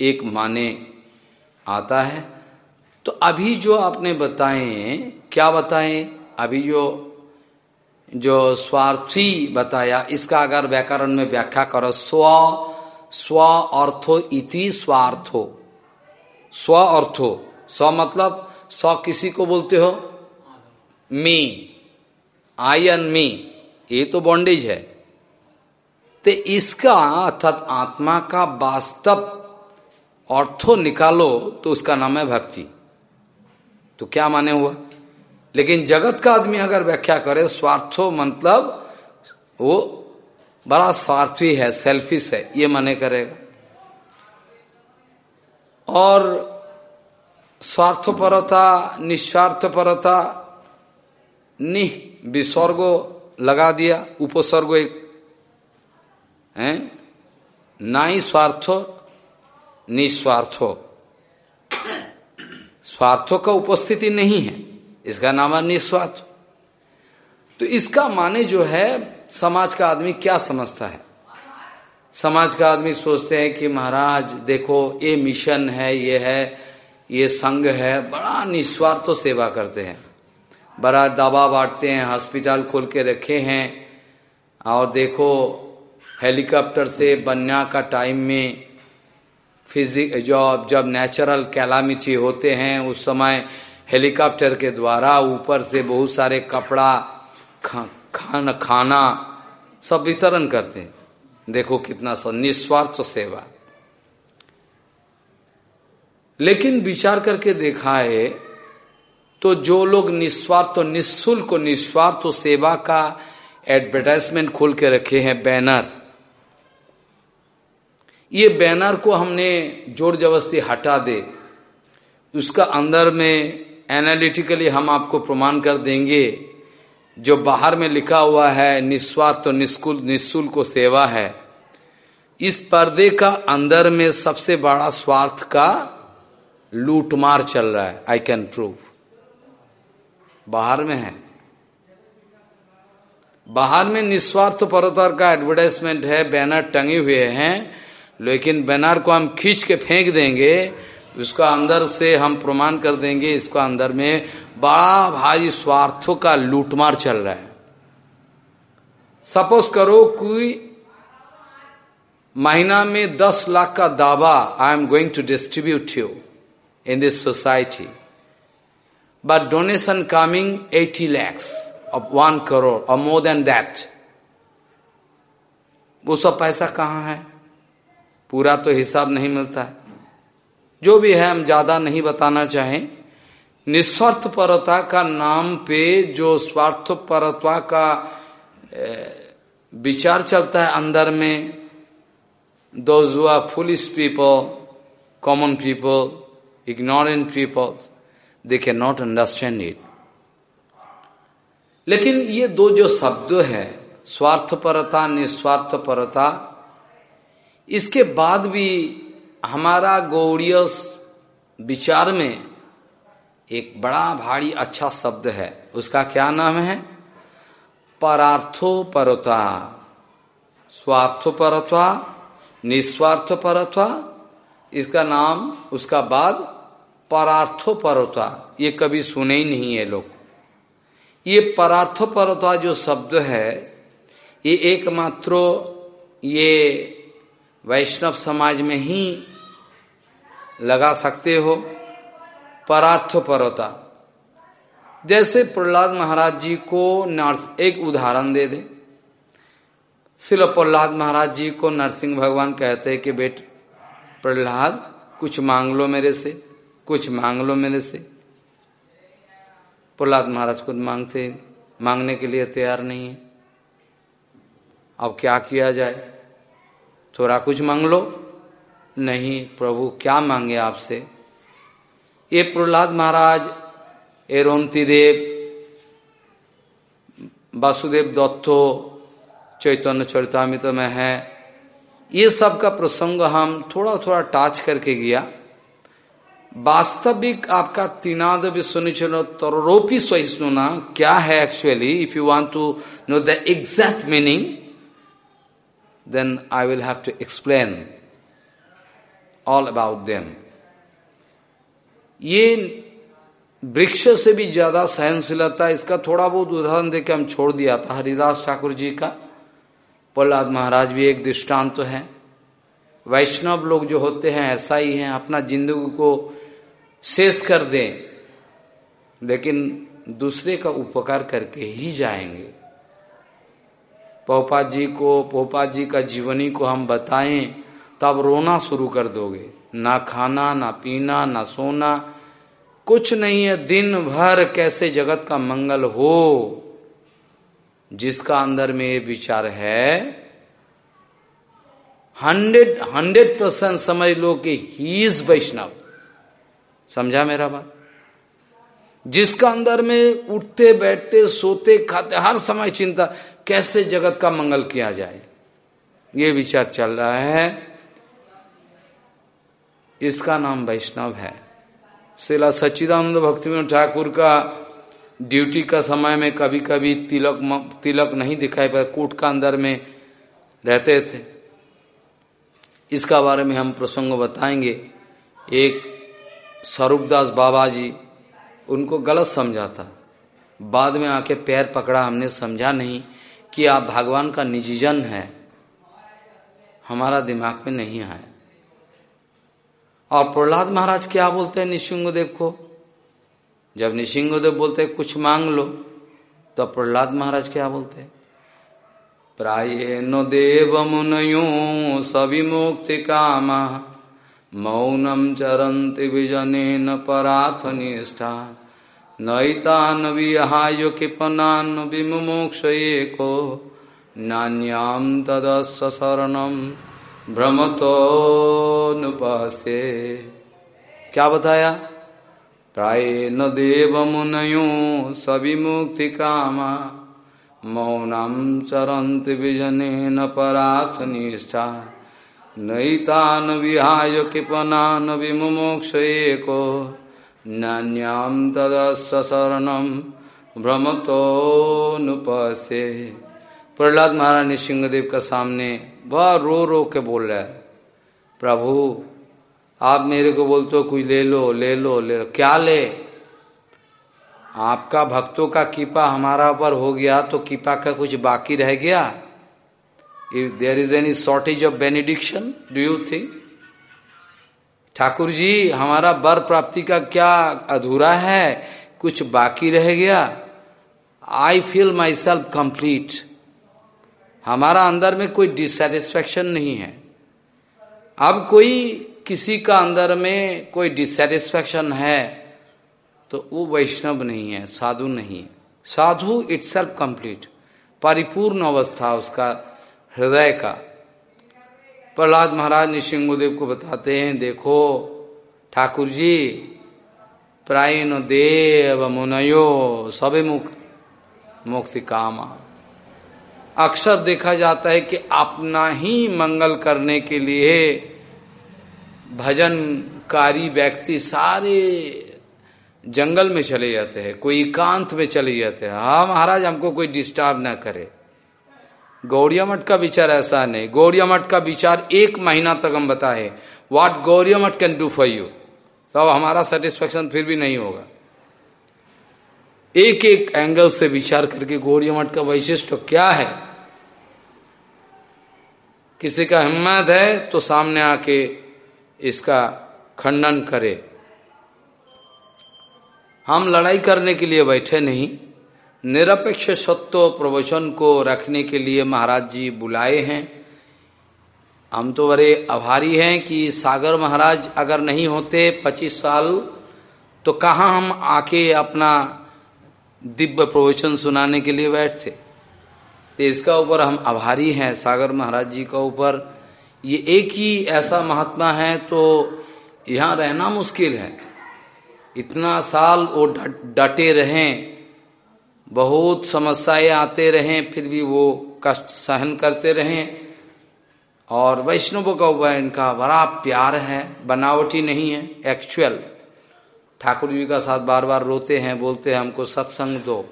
एक माने आता है। तो अभी जो आपने बताए क्या बताए? अभी जो जो स्वार्थी बताया, इसका अगर व्याकरण में व्याख्या करो, स्व स्व अर्थो इति स्वार्थो। स्व अर्थो स्व मतलब स्व किसी को बोलते हो? मी। आई एन मी ये तो बॉन्डेज है। तो इसका अर्थात आत्मा का वास्तव अर्थो निकालो तो उसका नाम है भक्ति। तो क्या माने हुआ? लेकिन जगत का आदमी अगर व्याख्या करे, स्वार्थो मतलब वो बड़ा स्वार्थी है सेल्फिश है, ये माने करेगा। और स्वार्थपरता, निस्वार्थपरता, निह विसर्गो लगा दिया उपसर्ग एक, है? नाई स्वार्थो निस्वार्थो स्वार्थों का उपस्थिति नहीं है। इसका नाम है निस्वार्थ। तो इसका माने जो है, समाज का आदमी क्या समझता है? समाज का आदमी सोचते हैं कि महाराज देखो ये मिशन है ये है ये संघ है बड़ा निस्वार्थ तो सेवा करते हैं। बड़ा दवा बांटते हैं हॉस्पिटल खोल के रखे हैं। और देखो हेलीकॉप्टर से बन्या का टाइम में फिजिक जब जब नेचुरल कैलामिटी होते हैं उस समय हेलीकॉप्टर के द्वारा ऊपर से बहुत सारे कपड़ा खा, खाना खाना सब वितरण करते हैं। देखो कितना निस्वार्थ सेवा। लेकिन विचार करके देखा है तो जो लोग निस्वार्थ, निःशुल्क निस्वार्थ सेवा का एडवर्टाइजमेंट खोल के रखे हैं बैनर ये बैनर को हमने ज़ोर जबरस्ती हटा दे। उसका अंदर में एनालिटिकली हम आपको प्रमाण कर देंगे, जो बाहर में लिखा हुआ है, निस्वार्थ निष्कुल निःशुल्क सेवा है। इस पर्दे का अंदर में सबसे बड़ा स्वार्थ का लूटमार चल रहा है आई कैन प्रूव बाहर में है। बाहर में निस्वार्थ परतर का एडवर्टाइजमेंट है बैनर टंगे हुए हैं, लेकिन बैनर को हम खींच के फेंक देंगे, उसका अंदर से हम प्रमाण कर देंगे, इसका अंदर में बड़ा भारी स्वार्थों का लूटमार चल रहा है। सपोज़ करो कोई महीना में दस लाख का दावा I am going to distribute you in this society but donation coming at lakhs of one crore और मोर देन दैट वो सब पैसा कहाँ है? पूरा तो हिसाब नहीं मिलता। है जो भी है, हम ज़्यादा नहीं बताना चाहें। निस्वार्थ परता का नाम पे जो स्वार्थ परता का विचार चलता है अंदर में दो जुआ foolish people common people ignorant people they can not understand it लेकिन ये दो जो शब्द है, स्वार्थपरता, निस्वार्थपरता, इसके बाद भी हमारा गौड़ीय विचार में एक बड़ा भारी अच्छा शब्द है। उसका क्या नाम है? परार्थोपरता। स्वार्थोपरत्वा निस्वार्थपरत्वा, इसका नाम, उसका बाद परार्थोपरता ये कभी सुने ही नहीं है लोग। ये परार्थोपरता जो शब्द है, ये एकमात्र ये वैष्णव समाज में ही लगा सकते हो परार्थ परता जैसे प्रहलाद महाराज जी को नर्स, एक उदाहरण दे दे। शिल प्रहलाद महाराज जी को नरसिंह भगवान कहते हैं कि बेट, प्रहलाद, कुछ मांग लो मेरे से, कुछ मांग लो मेरे से। प्रहलाद महाराज खुद मांगते मांगने के लिए तैयार नहीं है। अब क्या किया जाए? थोड़ा कुछ मांग लो। नहीं, प्रभु, क्या मांगे आपसे? ये प्रहलाद महाराज एरोन्ती देव, वासुदेव दत्तो चैतन्य चरितमित में है। ये सब का प्रसंग हम थोड़ा थोड़ा टाच करके गया वास्तविक आपका तीनाद विश्वनिचन तरोपी सहिष्णुना क्या है actually if you want to know the exact meaning then I will have to explain all about them. ये वृक्ष से भी ज़्यादा सहनशीलता, इसका थोड़ा बहुत उदाहरण देकर हम छोड़ दिया था, हरिदास ठाकुर जी का। प्रहलाद महाराज भी एक दृष्टांत तो है। वैष्णव लोग जो होते हैं, ऐसा ही है, अपना ज़िंदगी को शेष कर दें, लेकिन दूसरे का उपकार करके ही जाएँगे। पोपा जी को पोपा जी का जीवनी को हम बताएँ तब रोना शुरू कर दोगे। ना खाना, ना पीना, ना सोना, कुछ नहीं है। दिन भर कैसे जगत का मंगल हो जिसका अंदर में ये विचार है, हंड्रेड हंड्रेड परसेंट समझ लो कि ही इज़ वैष्णव। समझा मेरा बात? जिसका अंदर में उठते, बैठते, सोते, खाते, हर समय चिंता, कैसे जगत का मंगल किया जाए? ये विचार चल रहा है। इसका नाम वैष्णव है। शिला सच्चिदानंद भक्ति ठाकुर का ड्यूटी का समय में कभी कभी तिलक तिलक नहीं दिखाई पड़ा कोट का अंदर में रहते थे। इसका बारे में हम प्रसंग बताएँगे। एक स्वरूपदास बाबा जी उनको गलत समझा था। बाद में आके पैर पकड़ा, हमने समझा नहीं कि आप भगवान का निजीजन है। हमारा दिमाग में नहीं आया। और प्रहलाद महाराज क्या बोलते हैं निशिंगदेव को? जब निशिंगदेव बोलते, कुछ मांग लो तो प्रहलाद महाराज क्या बोलते? प्राये न देव मुनयो सविमुक्ति कामा, मौनम चरंति विजने न परार्थ निष्ठा। नैतान विहाय कृपनान विमुमोक्ष एको नान्याम शरणम भ्रमतो नुपसे। क्या बताया? प्राय न देव मुनयो सविमुक्ति कामा मौनम चरंत विजने न पराथ निष्ठा। नैतान विहाय कृपनान विमुमोक्ष एको। नान्याम तदस्य शरणम नुपसे प्रहलाद महाराज सिंहदेव का सामने वह रो रो के बोल रहा है। प्रभु आप मेरे को बोलते हो कुछ ले लो ले लो ले लो। क्या ले? आपका भक्तों का कीपा हमारा ऊपर हो गया तो कीपा का कुछ बाकी रह गया? If there is any shortage of benediction do you think Thakur ji, हमारा बर प्राप्ति का क्या अधूरा है? कुछ बाकी रह गया? I feel myself complete हमारा अंदर में कोई डिससेटिस्फैक्शन नहीं है। अब कोई किसी का अंदर में कोई डिससेटिस्फैक्शन है तो वो वैष्णव नहीं है, साधु नहीं साधु इट्स कंप्लीट परिपूर्ण अवस्था उसका, हृदय का। प्रहलाद महाराज निशिंगदेव को बताते हैं, देखो ठाकुर जी प्रायण देव मुनयो सबे मुक्त, मुक्ति कामा। अक्सर देखा जाता है कि अपना ही मंगल करने के लिए भजनकारी व्यक्ति सारे जंगल में चले जाते हैं, कोई एकांत में चले जाते हैं। हाँ महाराज, हमको कोई डिस्टर्ब ना करे। गौरिया मठ का विचार ऐसा नहीं। गौरिया मठ का विचार एक महीना तक हम बताए। व्हाट गौरिया मठ कैन डू फॉर यू तो अब हमारा सेटिस्फेक्शन फिर भी नहीं होगा। एक एक एंगल से विचार करके गौरिया मठ का वैशिष्ट क्या है? किसी का हिम्मत है तो सामने आके इसका खंडन करे। हम लड़ाई करने के लिए बैठे नहीं, निरपेक्ष सत्व प्रवचन को रखने के लिए महाराज जी बुलाए हैं। हम तो बड़े आभारी हैं कि सागर महाराज अगर नहीं होते पच्चीस साल तो कहाँ हम आके अपना दिव्य प्रवचन सुनाने के लिए बैठते? तो इसका ऊपर हम आभारी हैं, सागर महाराज जी का ऊपर। ये एक ही ऐसा महात्मा है तो यहाँ रहना मुश्किल है। इतना साल वो डटे रहें, बहुत समस्याएँ आते रहें, फिर भी वो कष्ट सहन करते रहें। और वैष्णव का ऊपर इनका बड़ा प्यार है, बनावटी नहीं है एक्चुअल ठाकुर जी का साथ बार बार रोते हैं, बोलते हैं, हमको सत्संग दो।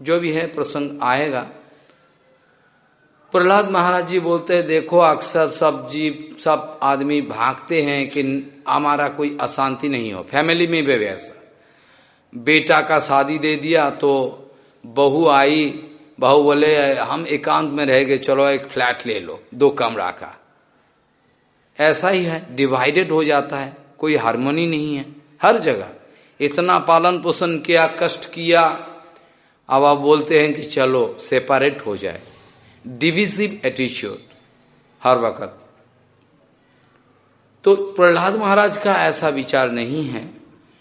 जो भी है, प्रसंग आएगा। प्रहलाद महाराज जी बोलते हैं, देखो अक्सर सब जीव, सब आदमी भागते हैं कि हमारा कोई अशांति नहीं हो। फैमिली में भी वैसा। बेटा का शादी दे दिया तो बहू आई, बहू बोले, हम एकांत में रह गए, चलो एक फ्लैट ले लो, दो कमरा का। ऐसा ही है, डिवाइडेड हो जाता है, कोई हारमोनी नहीं है, हर जगह। इतना पालन पोषण किया, कष्ट किया, अब आप बोलते हैं कि चलो, सेपरेट हो जाए। डिविजिव एटीट्यूड हर वक्त। तो प्रहलाद महाराज का ऐसा विचार नहीं है।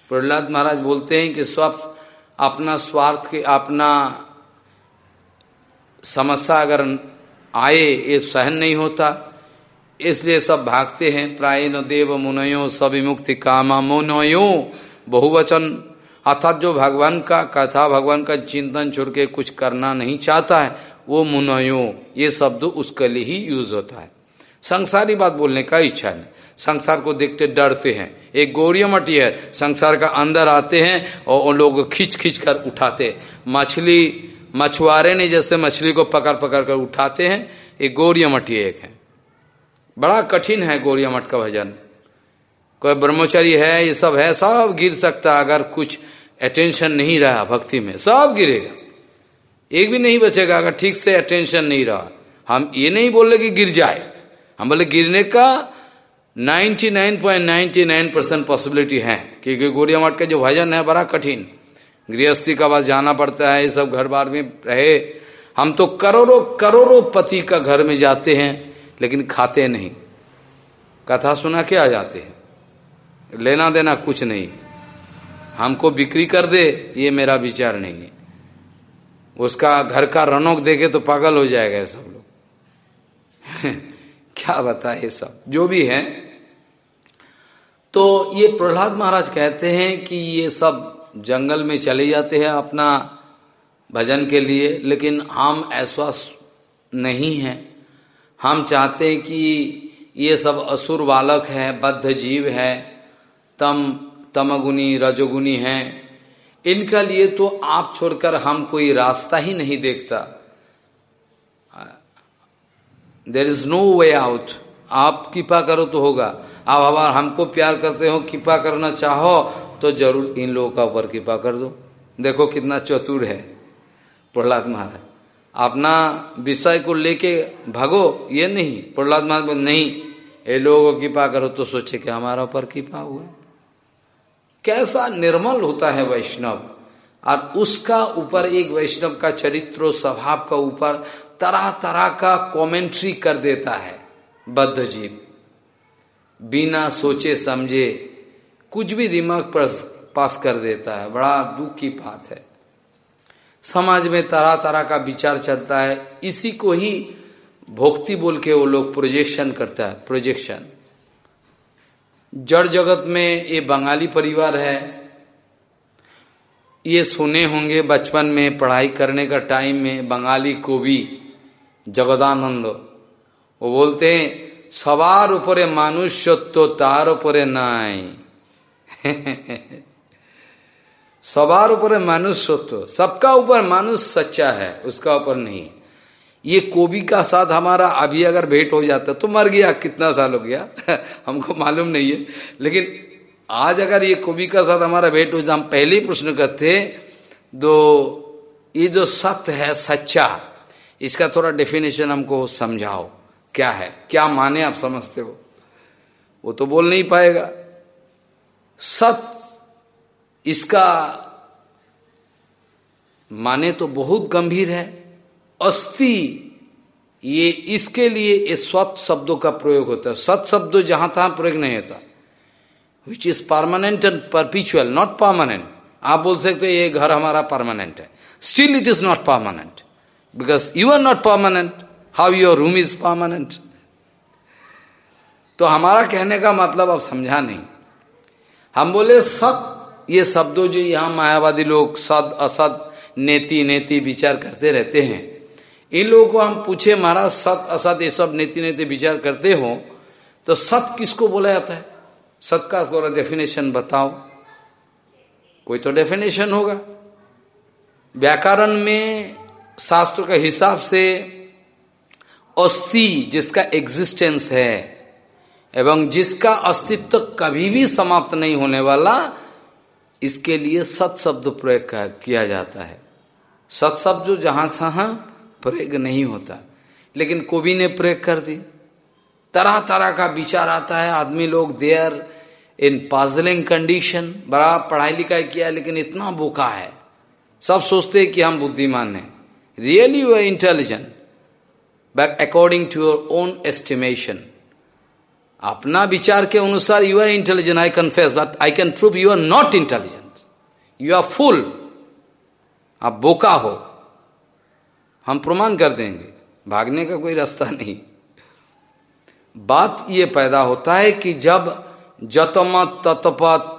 प्रहलाद महाराज बोलते हैं कि स्व अपना स्वार्थ के, अपना समस्या अगर आए, ये सहन नहीं होता। इसलिए सब भागते हैं प्राय न देव मुनयो सब विमुक्ति कामा मुनयो, बहुवचन। अर्थात जो भगवान का कथा, भगवान का चिंतन छोड़ के कुछ करना नहीं चाहता है वो मुनयो, ये शब्द उसके लिए ही यूज़ होता है। संसारी बात बोलने का इच्छा नहीं। संसार को देखते डरते हैं। एक गौरिया मटी है, संसार का अंदर आते हैं और उन लोग खींच खींच कर उठाते मछली, मछुआरे ने जैसे मछली को पकड़ पकड़ कर उठाते हैं एक गौरिया मटी एक है। बड़ा कठिन है गौरिया मठ का भजन। कोई ब्रह्मचारी है, ये सब है, सब गिर सकता अगर कुछ अटेंशन नहीं रहा भक्ति में। सब गिरेगा। एक भी नहीं बचेगा अगर ठीक से अटेंशन नहीं रहा। हम ये नहीं बोले कि गिर जाए। हम बोले गिरने का 99.99 परसेंट पॉसिबिलिटी है क्योंकि गोरिया मठ का जो भजन है, बड़ा कठिन। गृहस्थी का पास जाना पड़ता है, ये सब घर बार में रहे। हम तो करोड़ों करोड़ों पति का घर में जाते हैं, लेकिन खाते नहीं। कथा सुना के आ जाते हैं। लेना देना कुछ नहीं। हमको बिक्री कर दे, ये मेरा विचार नहीं है। उसका घर का रनोक देखे तो पागल हो जाएगा सब लोग। [LAUGHS] क्या बताए सब? जो भी है। तो ये प्रहलाद महाराज कहते हैं कि ये सब जंगल में चले जाते हैं अपना भजन के लिए, लेकिन हम ऐसा नहीं हैं। हम चाहते हैं कि ये सब असुर बालक है बद्ध जीव है, तम, तमगुनी, रजोगुनी हैं। इनका लिए तो आप छोड़कर हम कोई रास्ता ही नहीं देखता। There is no way out आप कृपा करो तो होगा। आप अगर हमको प्यार करते हो, कृपा करना चाहो तो ज़रूर इन लोगों का ऊपर कृपा कर दो। देखो कितना चतुर है प्रहलाद महाराज। अपना विषय को लेके भागो, ये नहीं। प्रहलाद महाराज नहीं, ये लोगों को कृपा करो तो सोचे कि हमारा ऊपर कृपा हुआ कैसा निर्मल होता है वैष्णव? और उसका ऊपर एक वैष्णव का चरित्र स्वभाव का ऊपर तरह तरह का कमेंट्री कर देता है बद्ध जीव। बिना सोचे समझे कुछ भी दिमाग पर पास कर देता है। बड़ा दुख की बात है। समाज में तरह तरह का विचार चलता है। इसी को ही भोक्ति बोल के वो लोग प्रोजेक्शन करता है प्रोजेक्शन जड़ जगत में ये बंगाली परिवार है। ये सुने होंगे बचपन में पढ़ाई करने का टाइम में बंगाली कवि जगदानंद। वो बोलते हैं, सवार ऊपर मानुष्यत्व, तार ऊपर नाई। [LAUGHS] सवार ऊपर मनुष्यत्व, सबका ऊपर मानुष सच्चा है, उसका ऊपर नहीं। ये कोबी का साथ हमारा अभी अगर भेंट हो जाता तो मर गया, कितना साल हो गया? [LAUGHS] हमको मालूम नहीं है। लेकिन आज अगर ये कोबी का साथ हमारा भेंट हो जाए, हम पहले ही प्रश्न करते तो ये जो सत्य है, सच्चा, इसका थोड़ा डेफिनेशन हमको समझाओ। क्या है? क्या माने आप समझते हो? वो तो बोल नहीं पाएगा। सत्य, इसका माने तो बहुत गंभीर है। अस्थि ये इसके ये इस स्वत शब्दों का प्रयोग होता है। सत शब्द जहाँ तहां प्रयोग नहीं होता। Which is permanent and perpetual not permanent आप बोल सकते हो, ये घर हमारा परमानेंट है। Still it is not permanent because you are not permanent how your room is permanent तो हमारा कहने का मतलब अब समझा नहीं। हम बोले, सत, ये शब्दों जो यहाँ मायावादी लोग सद असद नेति नेति विचार करते रहते हैं। इन लोगों को हम पूछे, महाराज, सत, असत, ये सब नेति नेति विचार करते हो तो सत किसको बोला जाता है? सत का थोड़ा डेफिनेशन बताओ। कोई तो डेफिनेशन होगा। व्याकरण में शास्त्र के हिसाब से अस्थि जिसका एग्जिस्टेंस है, एवं जिसका अस्तित्व कभी भी समाप्त नहीं होने वाला, इसके लिए सत शब्द प्रयोग किया जाता है। सत शब्द जो जहाँ तहां प्रयोग नहीं होता। लेकिन कोबी ने प्रयोग कर दी। तरह तरह का विचार आता है। आदमी लोग देयर इन पाजलिंग कंडीशन बड़ा पढ़ाई लिखाई किया, लेकिन इतना बोका है। सब सोचते हैं कि हम बुद्धिमान हैं। Really you are intelligent but according to your own estimation अपना विचार के अनुसार you are intelligent I confess but I can prove you are not intelligent you are fool आप बोका हो। हम प्रमाण कर देंगे। भागने का कोई रास्ता नहीं। बात ये पैदा होता है कि जब जतमत तत्पत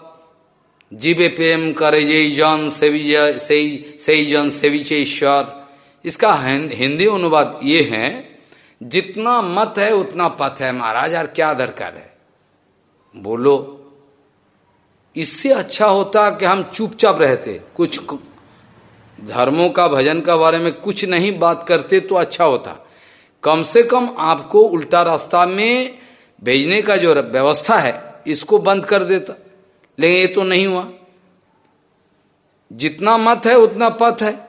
जीवे प्रेम करे जय जन सेवी जन सेवी ईश्वर। इसका हिंदी अनुवाद ये है, जितना मत है उतना पथ है। महाराज यार क्या दरकार है? बोलो। इससे अच्छा होता कि हम चुपचाप रहते। कुछ धर्मों का भजन का बारे में कुछ नहीं बात करते तो अच्छा होता। कम से कम आपको उल्टा रास्ता में भेजने का जो व्यवस्था है, इसको बंद कर देता। लेकिन ये तो नहीं हुआ। जितना मत है, उतना पथ है।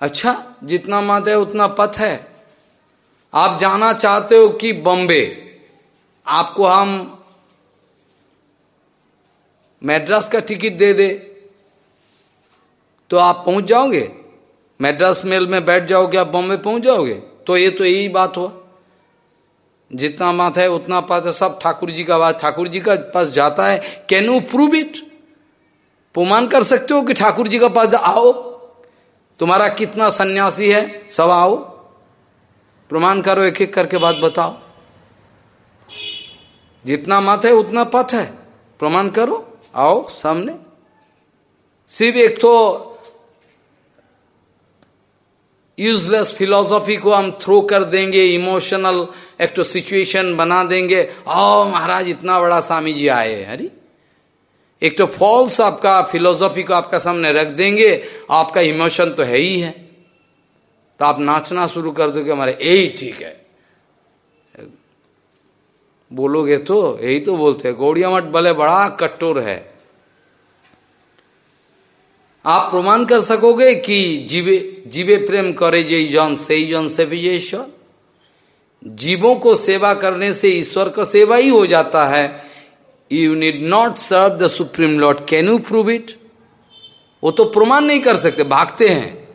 अच्छा जितना मत है, उतना पथ है। आप जाना चाहते हो कि बॉम्बे? आपको हम मैड्रास का टिकट दे दे। तो आप पहुँच जाओगे? मैड्रास मेल में बैठ जाओगे, आप बॉम्बे पहुँच जाओगे? तो ये तो यही बात हुआ। जितना बात है, उतना पास है, सब ठाकुर जी का बात ठाकुर जी का पास जाता है। कैन यू प्रूव इट प्रमाण कर सकते हो कि ठाकुर जी का पास आओ। तुम्हारा कितना सन्यासी है? सब आओ। प्रमाण करो एक एक करके बात बताओ। जितना मत है, उतना पथ है। प्रमाण करो, आओ सामने। सिर्फ़ एक तो यूजलेस फिलोसॉफी को हम थ्रो कर देंगे इमोशनल एक तो सिचुएशन बना देंगे। आओ महाराज, इतना बड़ा स्वामी जी आए अरे एक तो फॉल्स आपका फिलोसॉफी को आपका सामने रख देंगे, आपका इमोशन तो है ही है। तो आप नाचना शुरू कर दोगे, हमारे यही ठीक है। बोलोगे तो यही तो बोलते हैं, गौड़िया मठ भले बड़ा कट्टोर है। आप प्रमाण कर सकोगे कि जीवे जीवे प्रेम करे जय जन से जन से भी ईश्वर। जीवों को सेवा करने से ईश्वर का सेवा ही हो जाता है। You need not serve the supreme lord can you prove it वो तो प्रमाण नहीं कर सकते, भागते हैं।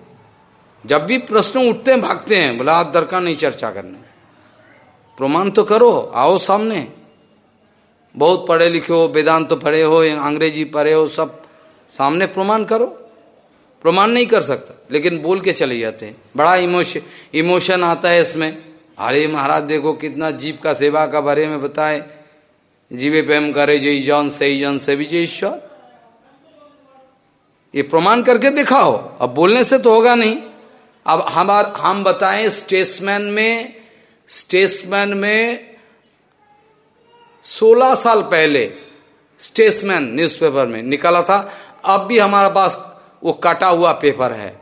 जब भी प्रश्न उठते हैं, भागते हैं। बोला, आप दरकार नहीं चर्चा करने। प्रमाण तो करो, आओ सामने। बहुत पढ़े लिखे हो, वेदांत तो पढ़े हो, अंग्रेज़ी पढ़े हो, सब सामने प्रमाण करो। प्रमाण नहीं कर सकता। लेकिन बोल के चले जाते हैं। बड़ा इमोशन इमोशन आता है इसमें। अरे महाराज, देखो कितना जीव का सेवा का बारे में बताए। जीवे प्रेम करे, जय जन सही जन, से भी जय ईश्वर। ये प्रमाण करके दिखाओ। अब बोलने से तो होगा नहीं। अब हमार, हम बताएँ स्टेट्समैन में स्टेट्समैन में 16 साल पहले स्टेट्समैन न्यूज़पेपर में निकला था। अब भी हमारे पास वो कटा हुआ पेपर है।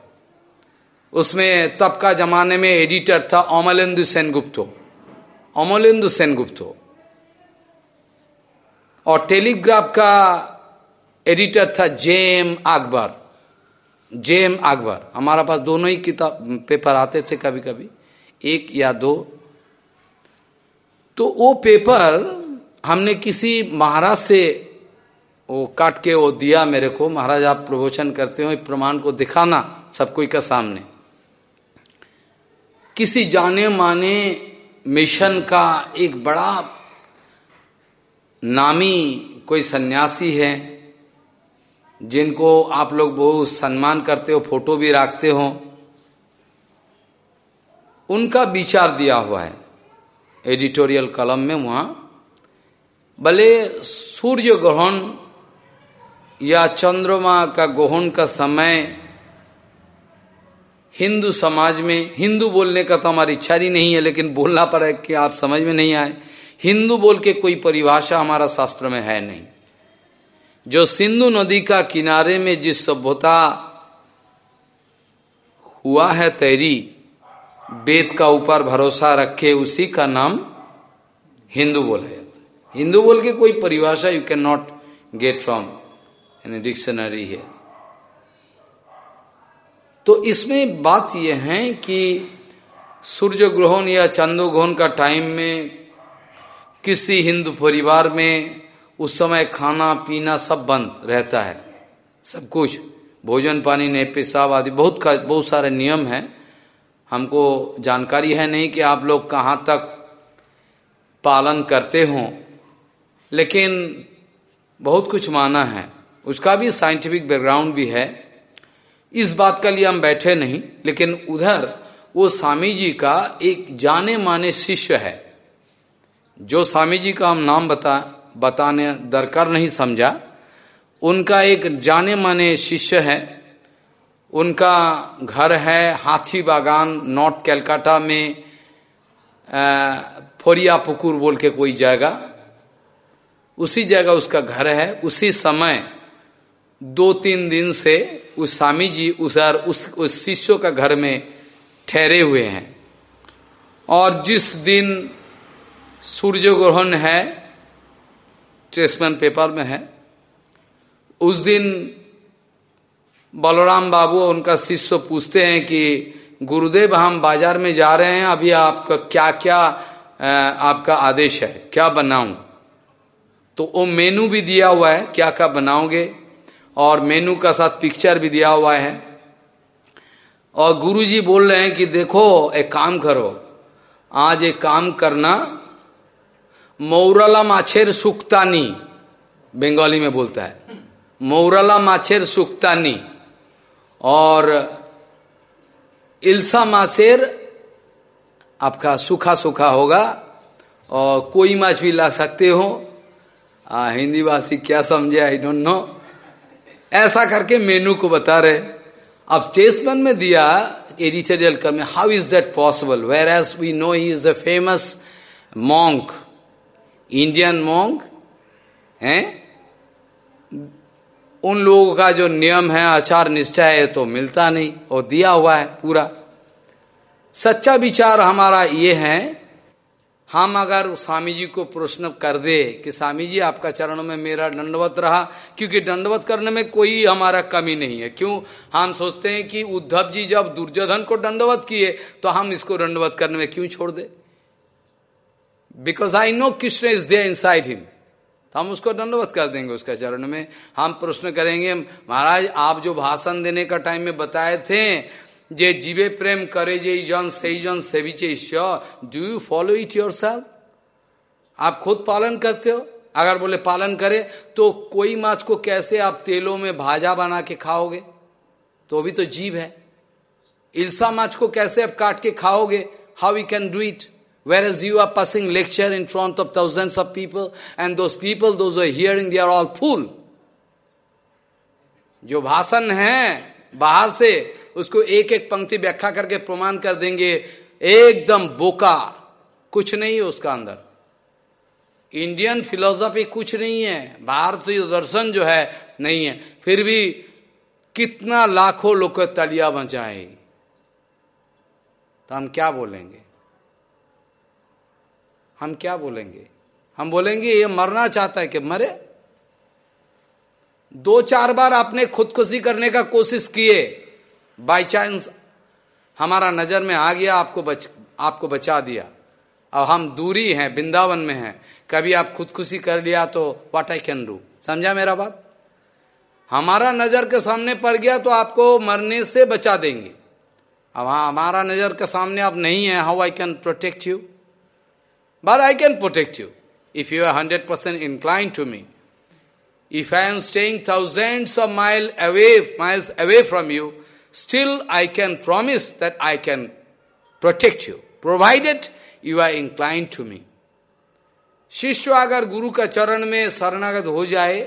उसमें तब का जमाने में एडिटर था अमलेंदु सेनगुप्तो। अमलेंदु सेनगुप्तो। और टेलीग्राफ का एडिटर था जेम अकबर जेम अकबर हमारा पास दोनों ही किताब, पेपर आते थे कभी कभी एक या दो। तो वो पेपर हमने किसी महाराज से वो काट के वो दिया मेरे को। महाराज, आप प्रवचन करते हो प्रमाण को दिखाना सब कोई का सामने। किसी जाने माने मिशन का एक बड़ा नामी कोई सन्यासी है, जिनको आप लोग बहुत सम्मान करते हो, फ़ोटो भी रखते हो, उनका विचार दिया हुआ है। एडिटोरियल कलम में वहाँ, भले सूर्य ग्रहण या चंद्रमा का गोहन का समय हिंदू समाज में, हिंदू बोलने का तो हमारी इच्छा ही नहीं है, लेकिन बोलना पड़े कि आप समझ में नहीं आए। हिंदू बोल के कोई परिभाषा हमारा शास्त्र में है नहीं। जो सिंधु नदी का किनारे में जिस सभ्यता हुआ है तैरी वेद का ऊपर भरोसा रखे, उसी का नाम हिंदू बोला जाता है। हिंदू बोल के कोई परिभाषा you can not get from in dictionary है। तो इसमें बात यह है कि सूर्य ग्रहण या चंदो ग्रहण का टाइम में किसी हिंदू परिवार में उस समय खाना, पीना सब बंद रहता है। सब कुछ, भोजन पानी ने पेशाब आदि, बहुत बहुत सारे नियम हैं। हमको जानकारी है नहीं कि आप लोग कहाँ तक पालन करते हो, लेकिन बहुत कुछ माना है। उसका भी साइंटिफिक बैकग्राउंड भी है। इस बात का लिए हम बैठे नहीं, लेकिन उधर वो स्वामी जी का एक जाने माने शिष्य है। जो स्वामी जी का हम नाम बता, बताने, दरकार नहीं समझा, उनका एक जाने माने शिष्य है। उनका घर है हाथी बागान, नॉर्थ कैलकाटा में फोरिया पुकुर बोल के कोई जगह। उसी जगह उसका घर है। उसी समय दो तीन दिन से उस स्वामी जी उस उस शिष्यों का घर में ठहरे हुए हैं। और जिस दिन सूर्य ग्रहण है, ट्रेसमैन पेपर में है, उस दिन बलराम बाबू उनका शिष्य पूछते हैं कि, गुरुदेव, हम बाज़ार में जा रहे हैं, अभी आपका क्या क्या आपका आदेश है? क्या बनाऊँ? तो वो मेनू भी दिया हुआ है क्या क्या बनाओगे? और मेनू का साथ पिक्चर भी दिया हुआ है। और गुरुजी बोल रहे हैं कि देखो, एक काम करो। आज एक काम करना। मौरला माछेर सुक्तानी, बंगाली में बोलता है। मौरला माछेर सुक्तानी और इल्सा माछेर आपका सूखा सूखा होगा और कोई माछ भी ला सकते हो। हिंदी भाषी क्या समझे? आई डोंट नो ऐसा करके मेनू को बता रहे। अब स्टेटसमैन में दिया एडिटोरियल का में how is that possible whereas we know he is the famous monk Indian monk हैं? उन लोगों का जो नियम है, आचार निष्ठा है तो मिलता नहीं, और दिया हुआ है पूरा। सच्चा विचार हमारा ये है हम अगर स्वामी जी को प्रश्न कर दे कि स्वामी जी आपका चरणों में मेरा दंडवत रहा, क्योंकि दंडवत करने में कोई हमारा कमी नहीं है। क्यों? हम सोचते हैं कि उद्धव जी जब दुर्योधन को दंडवत किए तो हम इसको दंडवत करने में क्यों छोड़ दे? Because I know Krishna is there inside him तो हम उसको दंडवत कर देंगे उसका चरण में। हम प्रश्न करेंगे, महाराज, आप जो भाषण देने का टाइम में बताए थे जे जीवे प्रेम करे जे जन सही जन सेविचे ईश्वर do you follow it your आप खुद पालन करते हो? अगर बोले पालन करे तो कोई माछ को कैसे आप तेलों में भाजा बना के खाओगे? तो भी तो जीव है। इल्सा माछ को कैसे आप काट के खाओगे? How you can do it Whereas you are passing lecture in front of thousands of people and those people, those who are hearing, they are all full. जो भाषण है बाहर से उसको एक एक पंक्ति व्याख्या करके प्रमाण कर देंगे। एकदम बोका। कुछ नहीं है उसका अंदर। इंडियन फिलोसफी कुछ नहीं है। भारतीय दर्शन जो है, नहीं है। फिर भी कितना लाखों लोग तलिया बचाए तो हम क्या बोलेंगे? हम क्या बोलेंगे? हम बोलेंगे, ये मरना चाहता है कि मरे? दो चार बार आपने खुदकुशी करने का कोशिश किए। बाई चांस हमारा नज़र में आ गया आपको बच आपको बचा दिया। अब हम दूरी हैं वृंदावन में हैं। कभी आप खुदकुशी कर लिया तो वाट आई कैन डू समझा मेरा बात? हमारा नज़र के सामने पड़ गया तो आपको मरने से बचा देंगे। अब हाँ हमारा नज़र के सामने आप नहीं है how I can protect you but I can protect you if you are hundred percent incline to me if I am staying thousands of mile away miles away from you, still I can promise that I can protect you, provided you are inclined to me. शिष्य अगर गुरु का चरण में शरणागत हो जाए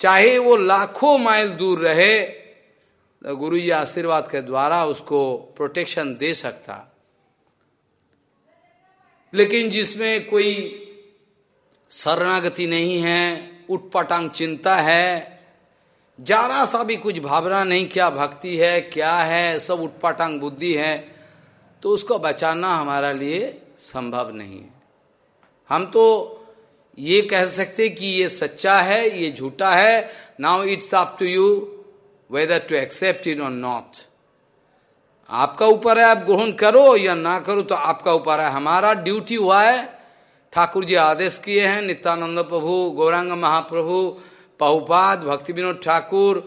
चाहे वो लाखों माइल दूर रहे तो गुरु जी आशीर्वाद के द्वारा उसको प्रोटेक्शन दे सकता लेकिन जिसमें कोई शरणागति नहीं है उटपटांग चिंता है जरा सा भी कुछ भावना नहीं, क्या भक्ति है, क्या है, सब उटपटांग बुद्धि है तो उसको बचाना हमारा लिए संभव नहीं है। हम तो ये कह सकते कि ये सच्चा है, ये झूठा है now it's up to you whether to accept it और नॉट आपका ऊपर है, आप ग्रहण करो या ना करो तो आपका ऊपर है। हमारा ड्यूटी हुआ है, ठाकुर जी आदेश किए हैं, नित्यानंद प्रभु, गौरांग महाप्रभु पहुपाद, भक्ति विनोद ठाकुर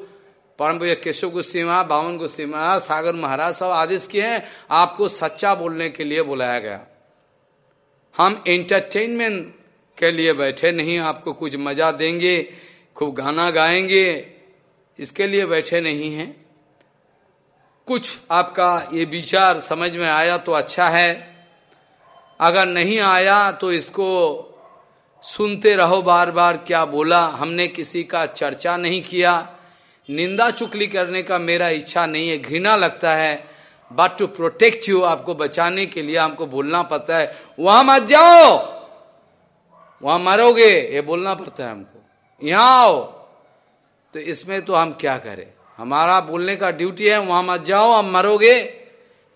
परम केशव गुस्सीमा बावन गुस्सीमा सागर महाराज, सब आदेश किए हैं, आपको सच्चा बोलने के लिए बुलाया गया। हम एंटरटेनमेंट के लिए बैठे नहीं, आपको कुछ मज़ा देंगे, खूब गाना गाएँगे, इसके लिए बैठे नहीं हैं। कुछ आपका ये विचार समझ में आया तो अच्छा है। अगर नहीं आया तो इसको सुनते रहो बार बार क्या बोला, हमने किसी का चर्चा नहीं किया। निंदा चुकली करने का मेरा इच्छा नहीं है, घृणा लगता है। बट टू प्रोटेक्ट यू आपको बचाने के लिए हमको बोलना पड़ता है। वहाँ मत जाओ! वहाँ मरोगे, ये बोलना पड़ता है हमको। यहाँ आओ। तो इसमें तो हम क्या करें? हमारा बोलने का ड्यूटी है, वहाँ मत जाओ आप मरोगे।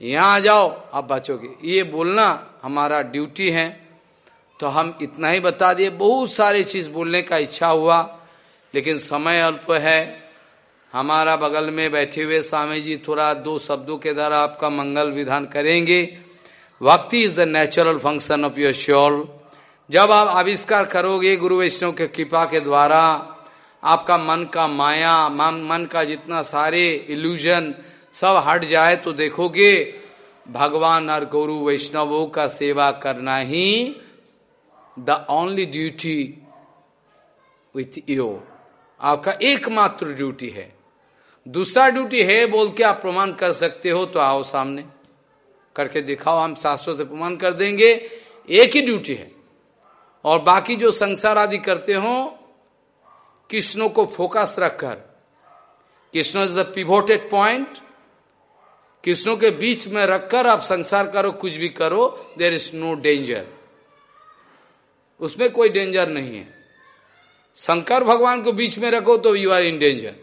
यहाँ आ जाओ, आप बचोगे। ये बोलना हमारा ड्यूटी है। तो हम इतना ही बता दिए, बहुत सारी चीज़ बोलने का इच्छा हुआ, लेकिन समय अल्प है। हमारा बगल में बैठे हुए स्वामी जी थोड़ा दो शब्दों के द्वारा आपका मंगल विधान करेंगे। Bhakti is the natural function of your sure जब आप आविष्कार करोगे गुरु वैष्णव के कृपा के द्वारा, आपका मन का माया, मन मन का जितना सारे इल्यूजन सब हट जाए तो देखोगे, भगवान और गुरु वैष्णवों का सेवा करना ही the only duty with you आपका एकमात्र ड्यूटी है। दूसरा ड्यूटी है बोल के आप प्रमाण कर सकते हो तो आओ सामने। करके दिखाओ, हम शास्त्रों से प्रमाण कर देंगे। एक ही ड्यूटी है। और बाकी जो संसार आदि करते हो, कृष्णों को फोकस रखकर। Krishna is the pivoted point कृष्णों के बीच में रखकर आप संसार करो, कुछ भी करो देर इज़ नो डेंजर उसमें कोई डेंजर नहीं है। शंकर भगवान को बीच में रखो तो you are in danger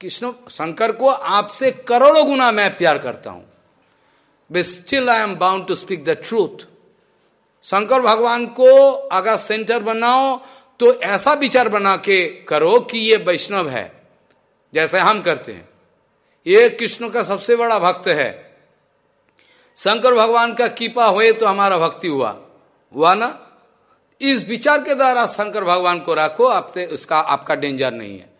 Krishna, Shankar को आपसे करोड़ों गुना मैं प्यार करता हूँ। But still I am bound to speak the truth Shankar भगवान को अगर सेंटर बनाओ तो ऐसा विचार बना के करो कि ये वैष्णव है, जैसे हम करते हैं। ये कृष्ण का सबसे बड़ा भक्त है। शंकर भगवान का कीपा हुए तो हमारा भक्ति हुआ। हुआ ना? इस विचार के द्वारा शंकर भगवान को रखो, आपसे उसका, आपका डेंजर नहीं है।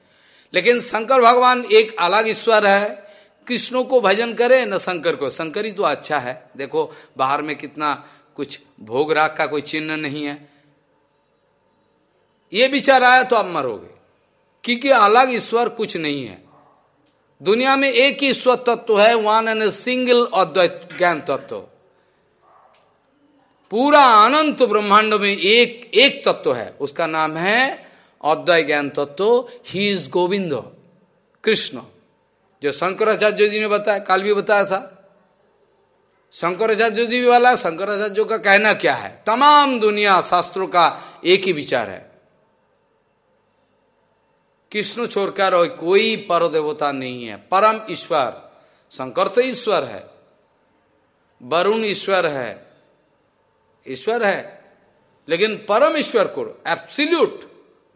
लेकिन शंकर भगवान एक अलग ईश्वर है। कृष्णों को भजन करे, न शंकर को। शंकर ही तो अच्छा है। देखो, बाहर में कितना कुछ भोग राग का कोई चिन्ह नहीं है। ये विचार आया तो आप मरोगे। क्योंकि अलग ईश्वर कुछ नहीं है। दुनिया में एक ही ईश्वर तत्व है वन एंड ए सिंगल अद्वैत ज्ञान तत्व। पूरा अनंत ब्रह्मांड में एक एक तत्व है। उसका नाम है अद्वैत ज्ञान तत्व। He is Govind Krishna. जो शंकराचार्य जी ने बताया, काल भी बताया था। शंकराचार्य जी वाला, शंकराचार्य का कहना क्या है? तमाम दुनिया शास्त्रों का एक ही विचार है। कृष्ण छोड़कर और कोई पर देवता नहीं है। परम ईश्वर शंकर तो ईश्वर है, वरुण ईश्वर है ईश्वर है, लेकिन परम ईश्वर को एब्सल्यूट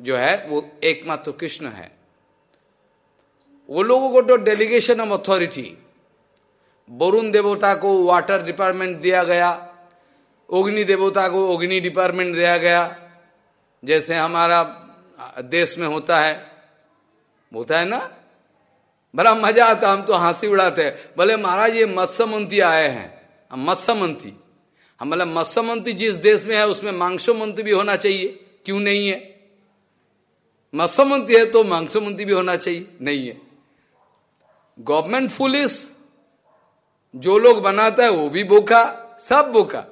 जो है वो एकमात्र कृष्ण है। वो लोगों को तो डेलीगेशन ऑफ़ अथॉरिटी वरुण देवता को वाटर डिपार्टमेंट दिया गया, अग्नि देवता को अग्नि डिपार्टमेंट दिया गया, जैसे हमारा देश में होता है। होता है ना? बड़ा मज़ा आता, हम तो हँसी उड़ाते हैं। बोले, महाराज, ये मत्स्य मंत्री आए हैं। हम मत्स्य मंत्री हम बोले मत्स्य मंत्री जिस देश में है, उसमें मांसो मंत्री भी होना चाहिए। क्यों नहीं है? मत्स्य मंत्री है तो मांसो मंत्री भी होना चाहिए। नहीं है। गवर्नमेंट पुलिस, जो लोग बनाता है, वो भी बोका सब बोका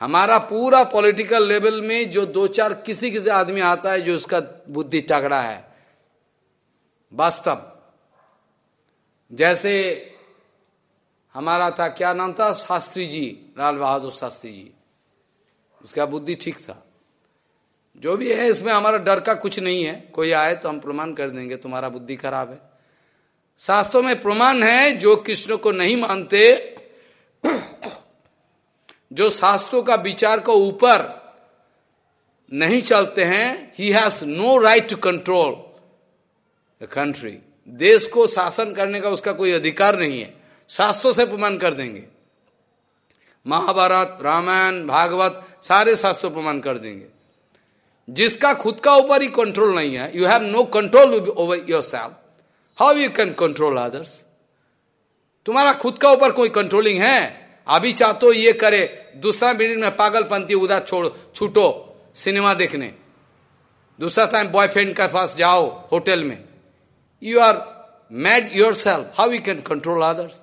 हमारा पूरा पॉलिटिकल लेवल में जो दो चार किसी किसी आदमी आता है, जो उसका बुद्धि तगड़ा है वास्तव। जैसे हमारा था, क्या नाम था? शास्त्री जी, लाल बहादुर शास्त्री जी। उसका बुद्धि ठीक था। जो भी है, इसमें हमारा डर का कुछ नहीं है। कोई आए तो हम प्रमाण कर देंगे, तुम्हारा बुद्धि खराब है। शास्त्रों में प्रमाण है, जो कृष्ण को नहीं मानते, जो शास्त्रों का विचार को ऊपर नहीं चलते हैं he has no right to control the country देश को शासन करने का उसका कोई अधिकार नहीं है। शास्त्रों से प्रमाण कर देंगे। महाभारत, रामायण, भागवत, सारे शास्त्रों प्रमाण कर देंगे। जिसका खुद का ऊपर ही कंट्रोल नहीं है you have no control over yourself how you can control others तुम्हारा खुद का ऊपर कोई कंट्रोलिंग है? अभी चाहते ये करे, दूसरा मिनट में पागलपंथी उधर छोड़, छूटो सिनेमा देखने। दूसरा टाइम बॉयफ्रेंड के पास जाओ होटल में। You are mad yourself how you can control others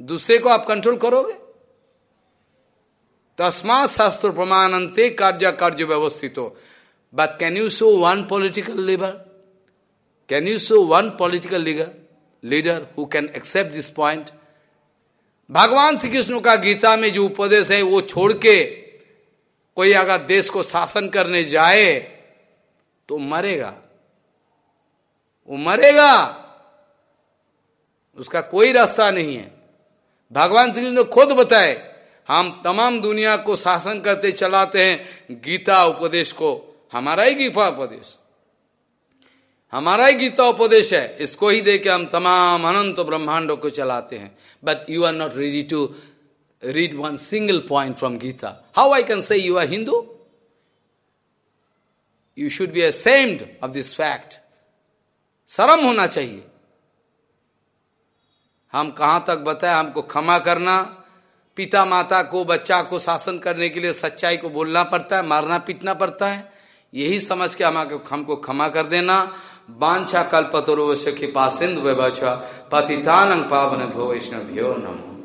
दूसरे को आप कंट्रोल करोगे? तस्मात शास्त्र प्रमाणंते कार्य कार्य व्यवस्थित। हो but can you show one political leader can you show one political leader leader who can accept this point भगवान श्री कृष्ण का गीता में जो उपदेश है, वो छोड़ के कोई अगर देश को शासन करने जाए तो मरेगा। वो मरेगा। उसका कोई रास्ता नहीं है। भगवान श्री कृष्ण खुद बताए, हम तमाम दुनिया को शासन करते चलाते हैं, गीता उपदेश को। हमारा ही गीता उपदेश। हमारा ही गीता उपदेश है। इसको ही दे के हम तमाम अनंत ब्रह्मांडों को चलाते हैं। But you are not ready to read one single point from Gita. How I can say you are Hindu you should be ashamed of this fact शर्म होना चाहिए। हम कहाँ तक बताए, हमको क्षमा करना। पिता माता को, बच्चा को शासन करने के लिए सच्चाई को बोलना पड़ता है, मारना, पीटना पड़ता है। यही समझ के हमारे हमको क्षमा कर देना। बांछा कल्पतरो सखी पासिंद पतितानंग पावन भो वैष्णव भ्यो नमो।